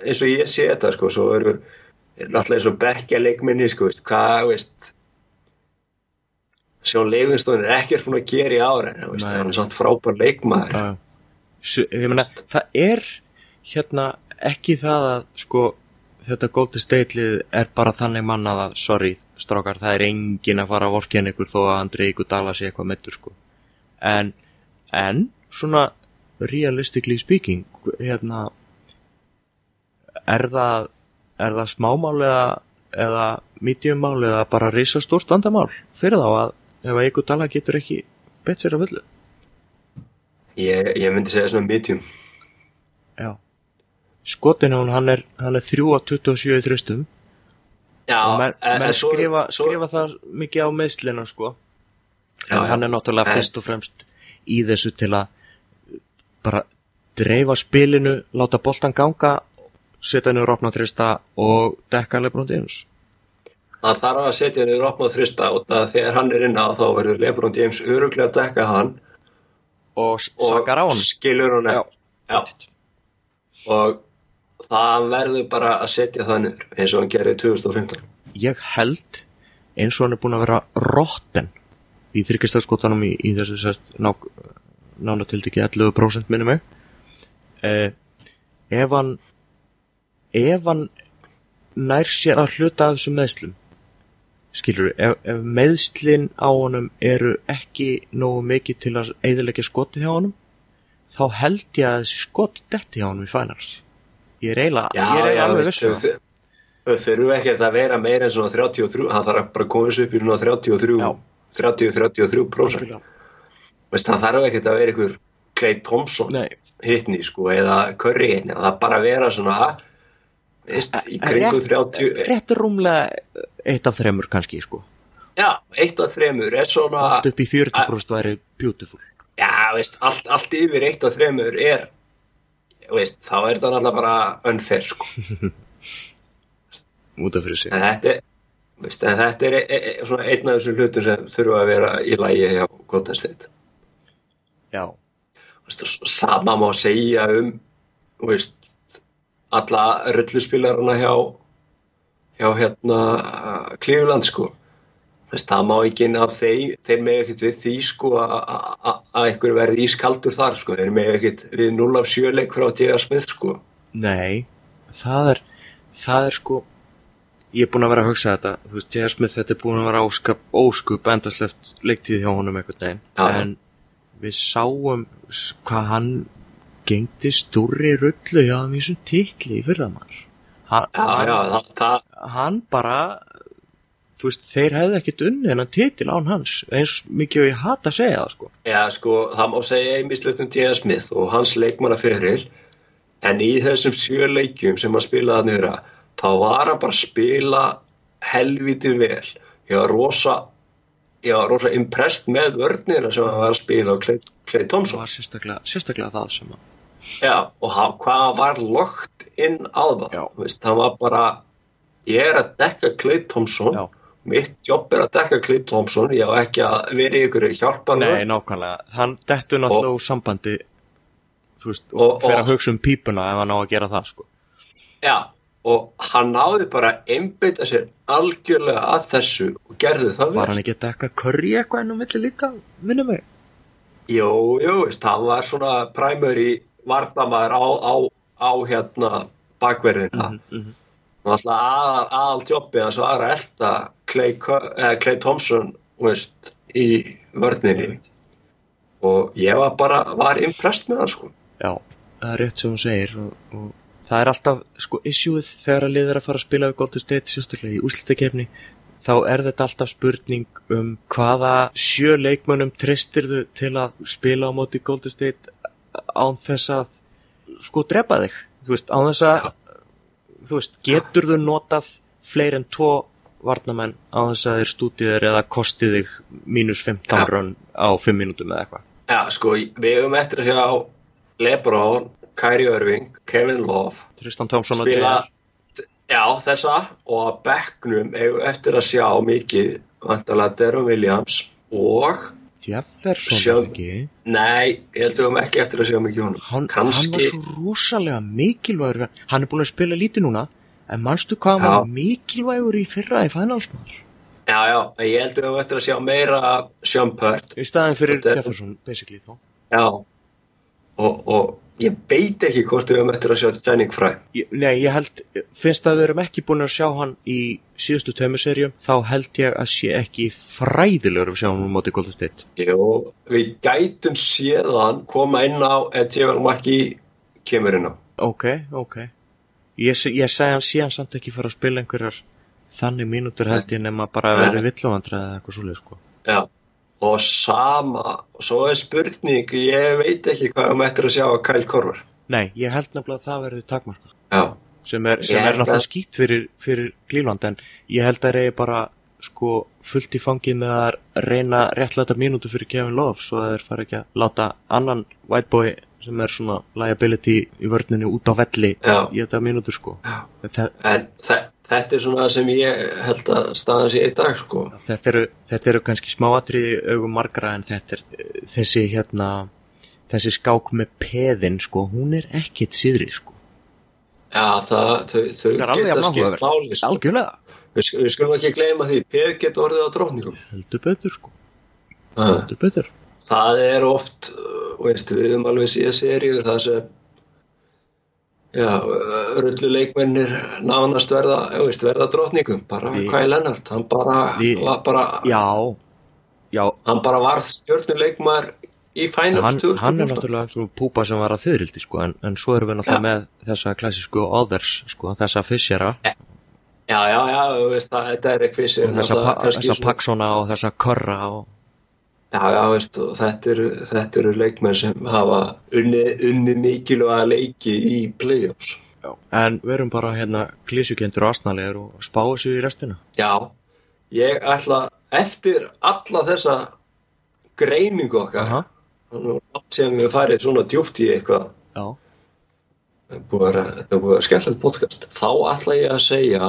eins og ég sé þetta sko, svo eru er alltaf eins og bekkja leikminni sko, veist, hvað, veist Sjón Leifinstóðin er ekkert búin að gera í ára en hann er svona frábær leikmaður. Meina, það er hérna ekki það að sko þetta Golden State lið er bara þannig mannað að, sorry, strákar, það er engin að fara að vorkja ykkur þó að Andrei ykkur dala sig eitthvað meittur sko. En, en svona realistically speaking hérna er það er það smámál eða eða mediummál eða bara risastórt vandamál fyrir þá að ef að ykkur dala getur ekki bett sér að fullu ég, ég myndi segja svona medium. Já. Skotin hún, hann er, hann er 3 á 27 í þröstum Já, og menn, en- menn en svo- skrifa, skrifa það mikið á meðslina sko. Já, en hann er náttúrulega En- fyrst og fremst í þessu til að bara dreifa spilinu, láta boltan ganga setja niður opna þrista og dekka Lebron James hann þarf að setja niður opna þrista og það þegar hann er inn á þá verður Lebron James öruglega að dekka hann. Og og skilur hann eftir. Já. og það verður bara að setja það niður eins og hann gerði 2015 ég held eins og hann er búin að vera rotten í þryggjastaskotanum í, í þessu sért ná, nánatildi ekki 11% minni mig. Eh, ef hann ef hann nær sér að hluta af þessum meðslum skilur ef, ef meðslin á honum eru ekki nógu mikið til að eðilegja skotið hjá honum þá held ég að þessi skot detti hjá honum í finals ég er eiginlega Já, ég er já, alveg viss um þau, þurfu ekki að vera meira en svona 33, hann þarf bara að koma þessu upp í svona 33 Já. 30-33 prósent Algjörlega. veist, hann þarf ekki að vera ykkur Clay Thompson Nei, hittni sko, eða Curry hittni, það er bara að vera svona veist, í kringu 30 rétt rúmlega eitt af þremur kannski sko. Já, eitt af þremur er svona allt upp í 40% væri beautiful. Já, veist, allt, allt yfir eitt af þremur er veist, þá er það náttúrulega bara unfair sko. út af fyrir sig. En þetta veist, en þetta er e e e svona einn af þessum hlutum sem þurfa að vera í lægi hjá State. Já, sama má segja um veist, alla rulluspilarana hjá hjá hérna Cleveland sko veist, það má ekki inn af þeir þeir með ekkert við því sko að- einhver verði ískaldur þar sko þeir með ekkert við 0 af 7 leik frá J.R. Smith sko nei það er, það er sko ég er búin að vera að hugsa þetta þú veist, J.R. Smith, þetta er búin að vera óskap óskup endasleft leiktíð hjá honum einhvern veginn Já. en við sáum hvað hann gengdi stúri rullu hjá þessum titli í fyrra maður hann, já, já, það, það, hann bara þú veist, þeir hefði ekkert unni en hann titil án hans eins mikið og ég hata að segja það sko já sko það má segja einmislegt um J.R. Smith og hans leikmanna fyrir en í þessum sjö leikjum sem hann spilaði að nýra þá var hann bara að spila helviti vel ég var rosa ég var rosa impressed með vörnina sem hann var að spila á Clay, Clay það Thompson var sérstaklega, sérstaklega það sem að já, og hann, hvað hann var lokt inn á það. Þú veist, hann var bara ég er að dekka Clay Thompson Já. mitt jobb er að dekka Clay Thompson ég á ekki að vera í ykkur hjálpar Nei, nákvæmlega, hann dettur náttúrulega úr sambandi þú veist, og, Og- fer að hugsa um pípuna ef hann á að gera það sko Já, og hann náði bara að einbeita sér algjörlega að þessu og gerði það Var vel. hann ekki að dekka curry eitthvað ennum milli líka, minnum mig Jú, jú, hann var svona primary vardamaður á, á, á hérna bakverðina. Mm -hmm. Alltaf aðal, aðal var að elda Clay, eh, Clay Thompson veist, í vörninni. Og ég var bara, var impressed með hann sko. Já, það er rétt sem hún segir og, og það er alltaf, sko, issueð þegar að liður að fara að spila við Golden State sérstaklega í úslitakefni þá er þetta alltaf spurning um hvaða sjö leikmönnum tristirðu til að spila á móti Golden State án þess að sko drepa þig, þú veist, án þess að þú veist, getur þú notað fleiri en tvo varnamenn á þess að þér eða kostið þig mínus 15 Já. run á 5 mínútum eða eitthvað Já, sko, við höfum eftir að sjá Lebron, Kyrie Irving, Kevin Love Tristan Thompson og spila já þessa og að bekknum eigum eftir að sjá mikið vantalega Deron Williams og Jefferson er ekki Nei, ég held að við höfum ekki eftir að sjá mikið honum. hann, hann Kannski- var svo rosalega mikilvægur hann er búin að spila lítið núna en manstu hvað hann var mikilvægur í fyrra í finalsmaður Já, já, ég held að við höfum eftir að sjá meira Sjömpört. í staðin fyrir er- Jefferson basically þá Já. Og, og ég veit ekki hvort við höfum eftir að sjá Channing Fry. Ég- Nei, ég held, finnst að við erum ekki búin að sjá hann í síðustu tveimur serjum, þá held ég að sé ekki fræðilegur að sjá hann á móti Golden State. Jú, við gætum séðan koma inn á en Tjefan Maki kemur inn á. Ok, ok. Ég, ég segi hann síðan samt ekki fara að spila einhverjar þannig mínútur held ég nema bara að vera villavandra eða eitthvað svoleið, sko. Já. Og sama, svo er spurning, ég veit ekki hvað við eftir að sjá að Kyle Korver. Nei, ég held nefnilega að það verður takmarka. Já. Sem er, sem er náttúrulega að- skýtt fyrir, fyrir Cleveland, en ég held að reyði bara, sko, fullt í fangið með að reyna réttlæta mínútu fyrir Kevin Love, svo að þeir fara ekki að láta annan white boy sem er svona liability í vörninu út á velli Já. í þetta mínútu, sko. Já. Þetta, En þe þetta er svona sem ég held að staðan sé í dag, sko. þetta, eru, þetta eru kannski smáatriði í augum margra en þetta er eh, þessi hérna þessi skák með peðin sko, hún er ekkit síðri sko. Já, það, þau, þau geta skipt máli, sko. Algjörlega. Við, við skulum ekki gleyma því, peð geta orðið á drókningum. Heldur betur sko, Uh. heldur betur. Það er oft, uh, veist, við höfum alveg síðan seríur það sem já, uh, rullu leikmennir nánast verða, já, verða drókningum bara Kyle Leonard, hann bara bara, Já, já, hann bara varð stjórnuleikmar í hann, Finals hann er 2014 náttúrulega svona púpa sem var að þauðrildi sko, en, en svo erum við náttúrulega með þessa klassísku others sko, þessa fissjara Já, já, já, þú veist, það, þetta er sér og þessa, pa, þessa paksona og þessa korra og Já, já, veist, þetta eru, þetta eru leikmenn sem hafa unnið unni mikilvæga leiki í play-offs. en við erum bara hérna klísukendur og asnalegur og spáum sér í restina. Já, ég ætla eftir alla þessa greiningu okkar, Aha, nú sem við farið svona djúpt í eitthvað, já, búið að, er búið að skemmtilegt podcast, þá ætla ég að segja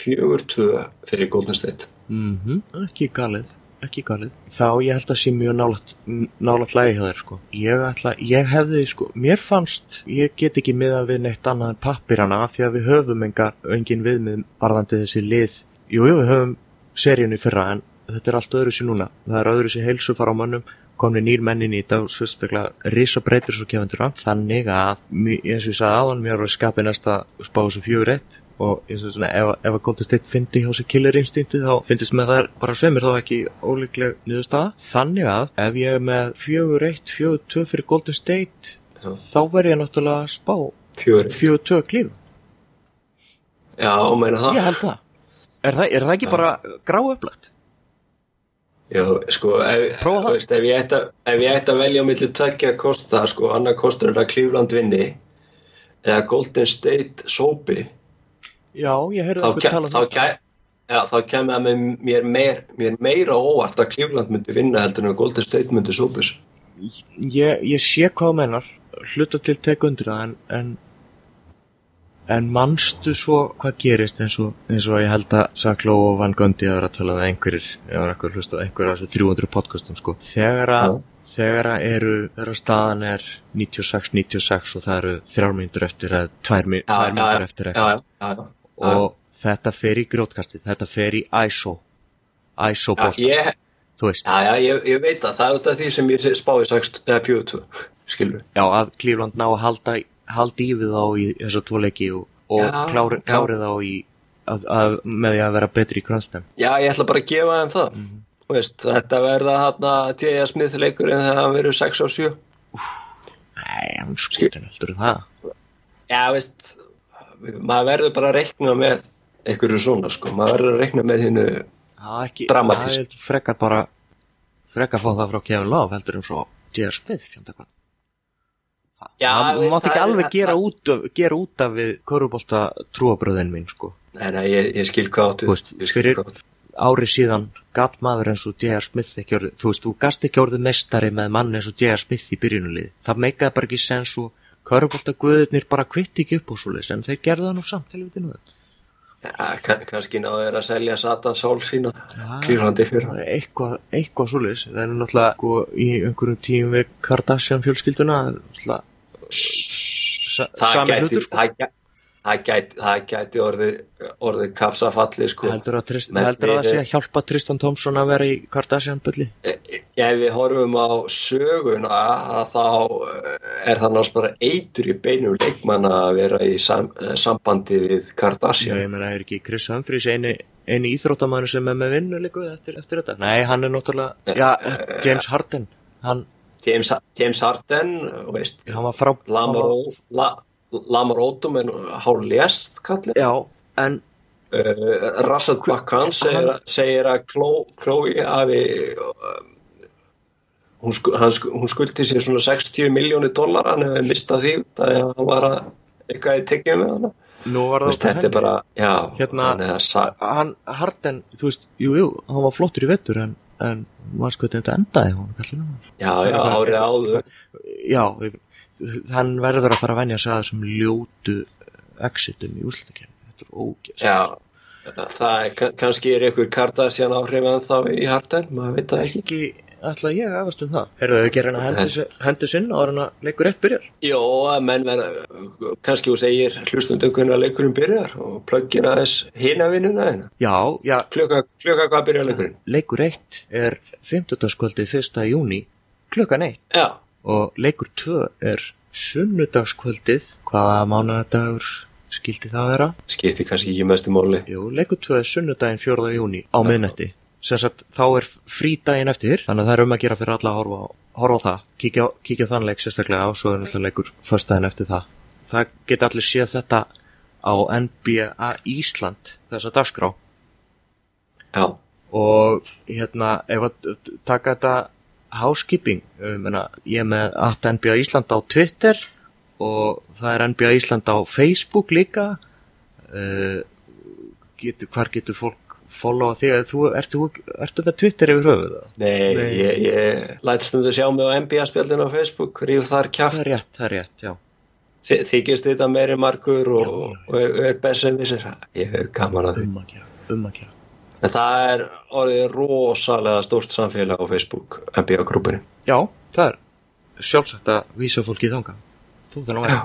fjögur tvö fyrir Golden State. mhm, ekki galið ekki galið, þá ég held að sé mjög nálægt lægi hjá þér sko. Ég ætla, ég hefði sko mér fannst, ég get ekki miðað við neitt annað en pappirana af því að við höfum engar, engin viðmið barðandi þessi lið, jú, jú, við höfum seríunni fyrra en þetta er allt öðru sér núna, það er öðru sér heilsu fara á mönnum komni nýr mennin í og sérstaklega risa breytir svo kefandur þannig að, eins og ég sagði áðan mér var skapið næsta spá þessu fjögur eitt og eins og svona ef, ef að Golden State fyndi hjá sér killer instinkti þá fyndist með það bara sveimir þá ekki ólíkleg niðurstaða þannig að ef ég er með fjögur eitt, fjögur tvö fyrir Golden State Já. þá verð ég náttúrulega að spá Fjögur. fjögur tvö klíf Já, og meina það. ég held það er það, er það ekki bara gráöflagt? Já, sko, ef, veist, ef, ég ætti, að- ef ég ætti að velja á milli tveggja kosta, sko, annar kostur er að Cleveland vinni eða Golden State sópi, Já, ég heyrði okkur tala um það. ja, þá kemur það með mér, meir, mér meira óvart að Cleveland myndi vinna heldur en að Golden State myndi sópis. ég, ég sé hvað mennar hluta til tek undir það en, en en manstu svo hvað gerist eins og, eins og ég held að Sakló og Van Gundy að vera að tala um einhverjir eða einhver hlusta einhverjir af þessu 300 podcastum sko. Þegar að Já. þegar að eru þegar staðan er 96-96 og það eru þrjár mínútur eftir eða tvær, mí- Já, tvær já, mínútur já, eftir Já, eitthvað og þetta fer í grjótkastið þetta fer í ISO ISO Já, bolt, ég, já, já, ég, ég veit að það er út af því sem ég spáði 6 eða 42, skilur. Já, að Cleveland ná að halda, halda í við þá í þessa tvo leiki og, og Já, klári, þá í að, að, með því að vera betri í krönstem. Já, ég ætla bara að gefa þeim það. Mhm. Þú Veist, þetta verða hann að T.A. Smith leikur en það verið 6 á 7. Nei, hann skutin heldur það. Já, veist, maður verður bara að reikna með einhverju svona, sko. Maður verður að reikna með hinnu, Það ekki, Dramatískt. það er frekar bara, frekar fá það frá Kevin Love heldur en frá J.R. Smith, fjönda veist, mátt ekki það alveg gera það- út, af, gera út af við korubólta trúabröðin mín, sko. nei, nei, ég, ég skil áttu. Ári síðan gatt maður eins og J.R. Smith ekki orðið, þú veist, þú gast ekki orðið mestari með mann eins og J.R. Smith í byrjunulið. Það meikaði bara ekki sens guðurnir bara kvitti ekki upp og svoleiðis, en þeir gerðu það nú samt helviti nú þetta. Ja, kann, kannski náðu þeir að selja Satan sál sína klírandi fyrir eitthvað, eitthvað svoleiðis það er náttúrulega sko, í einhverjum tíum við Kardashian fjölskylduna náttúrulega sa, Það gæti, sko. það gæti, það gæti, það gæti orðið, orðið kapsafalli sko. heldur að, Trist, Með- heldur að það við- sé að hjálpa Tristan Thompson að vera í Kardashian bölli Ef við horfum á söguna þá eh, er það náttúrulega bara eitur í beinum leikmann að vera í sam, eh, sambandi við Já, Kardashian. ég meina, er ekki Chris Humphries eini, eini íþróttamæður sem er með vinnu líka eftir, eftir þetta? Nei, hann er náttúrulega, já, James Harden, hann, James, James Harden, veist, hann var frá... Lamar, Ó- La, Lamar Ótum er hálf lést kallið. Já, en, Uh, Russell Buckham segir, segir að Chloe, hafi uh, hún, sku, sku- hún skuldi sér svona 60 miljónir dólar hann hefði mistað því það er að hann var að eitthvað í tekjum með hann nú var það þetta bara, já Hérna- hann Harden, þú veist, jú, jú, hann var flottur í vettur en, en maður sko þetta endaði hún, kallinu hann. já, já, árið áður Já, hann verður að fara að venja sig að þessum ljótu exitum í úslutakefni. Þetta er já, það er kann- kannski er ykkur Kardashian áhrif en þá í Harden, maður veit það ekki Ekki, ætla ég að efast um það. Herðu, við gerum hann að hendi sinn og hann að leikur eitt byrjar. Jó, að menn verða, kannski þú segir hlustundum hvernig að leikurinn byrjar og plöggir aðeins hina vinnuna þeina. Já, já, Klukka, klukka hvað byrjar leikurinn? leikur eitt er 50. 1. júni klukkan eitt Já, og leikur 2 er sunnudagskvöldið. Hvaða mánadagur skildi það vera? skipti kannski ekki mestu móli. Jú, leikur 2 er sunnudaginn 4. júni á miðnetti. Sem sagt, þá er frí daginn eftir, þannig að það er um að gera fyrir alla að horfa á, horfa á það, kíkja, á- kíkja á þann leik sérstaklega og svo er náttúrulega leikur föstudaginn eftir það. Það geta allir séð þetta á NBA Ísland, þessa dagskrá. Já, og hérna ef að taka þetta housekeeping ég, meina, ég er með at NBA Ísland á Twitter og það er NBA Ísland á Facebook líka uh, getur, hvar getur fólk followa þig, þú, ertu, ertu með Twitter yfir höfuð það? nei, Nei. ég, ég læt stundu sjá mig á NBA-spjaldinu á Facebook, ríf þar Það kjaft. er rétt, það er rétt, já Þi, þykist þetta meiri margur og, Já, já. og er, er best sem vissir. Ég hef gaman að því. um að gera, um að gera En það er orðið rosalega stórt samfélag á Facebook, NBA-grúpinu. Já, það er sjálfsagt að vísa fólki þanga Þú þannig að vera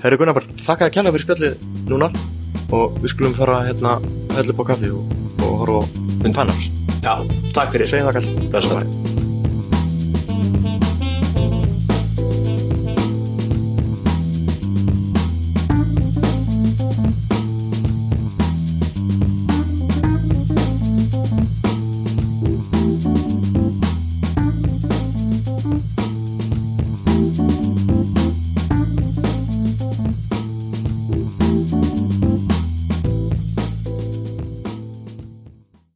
Herri Gunnar, bara þakka að kjalla fyrir spjallið núna og við skulum fara hérna hella upp á kaffi og, og horfa á Pannars Já, takk fyrir. Segðu það kall Blessaður.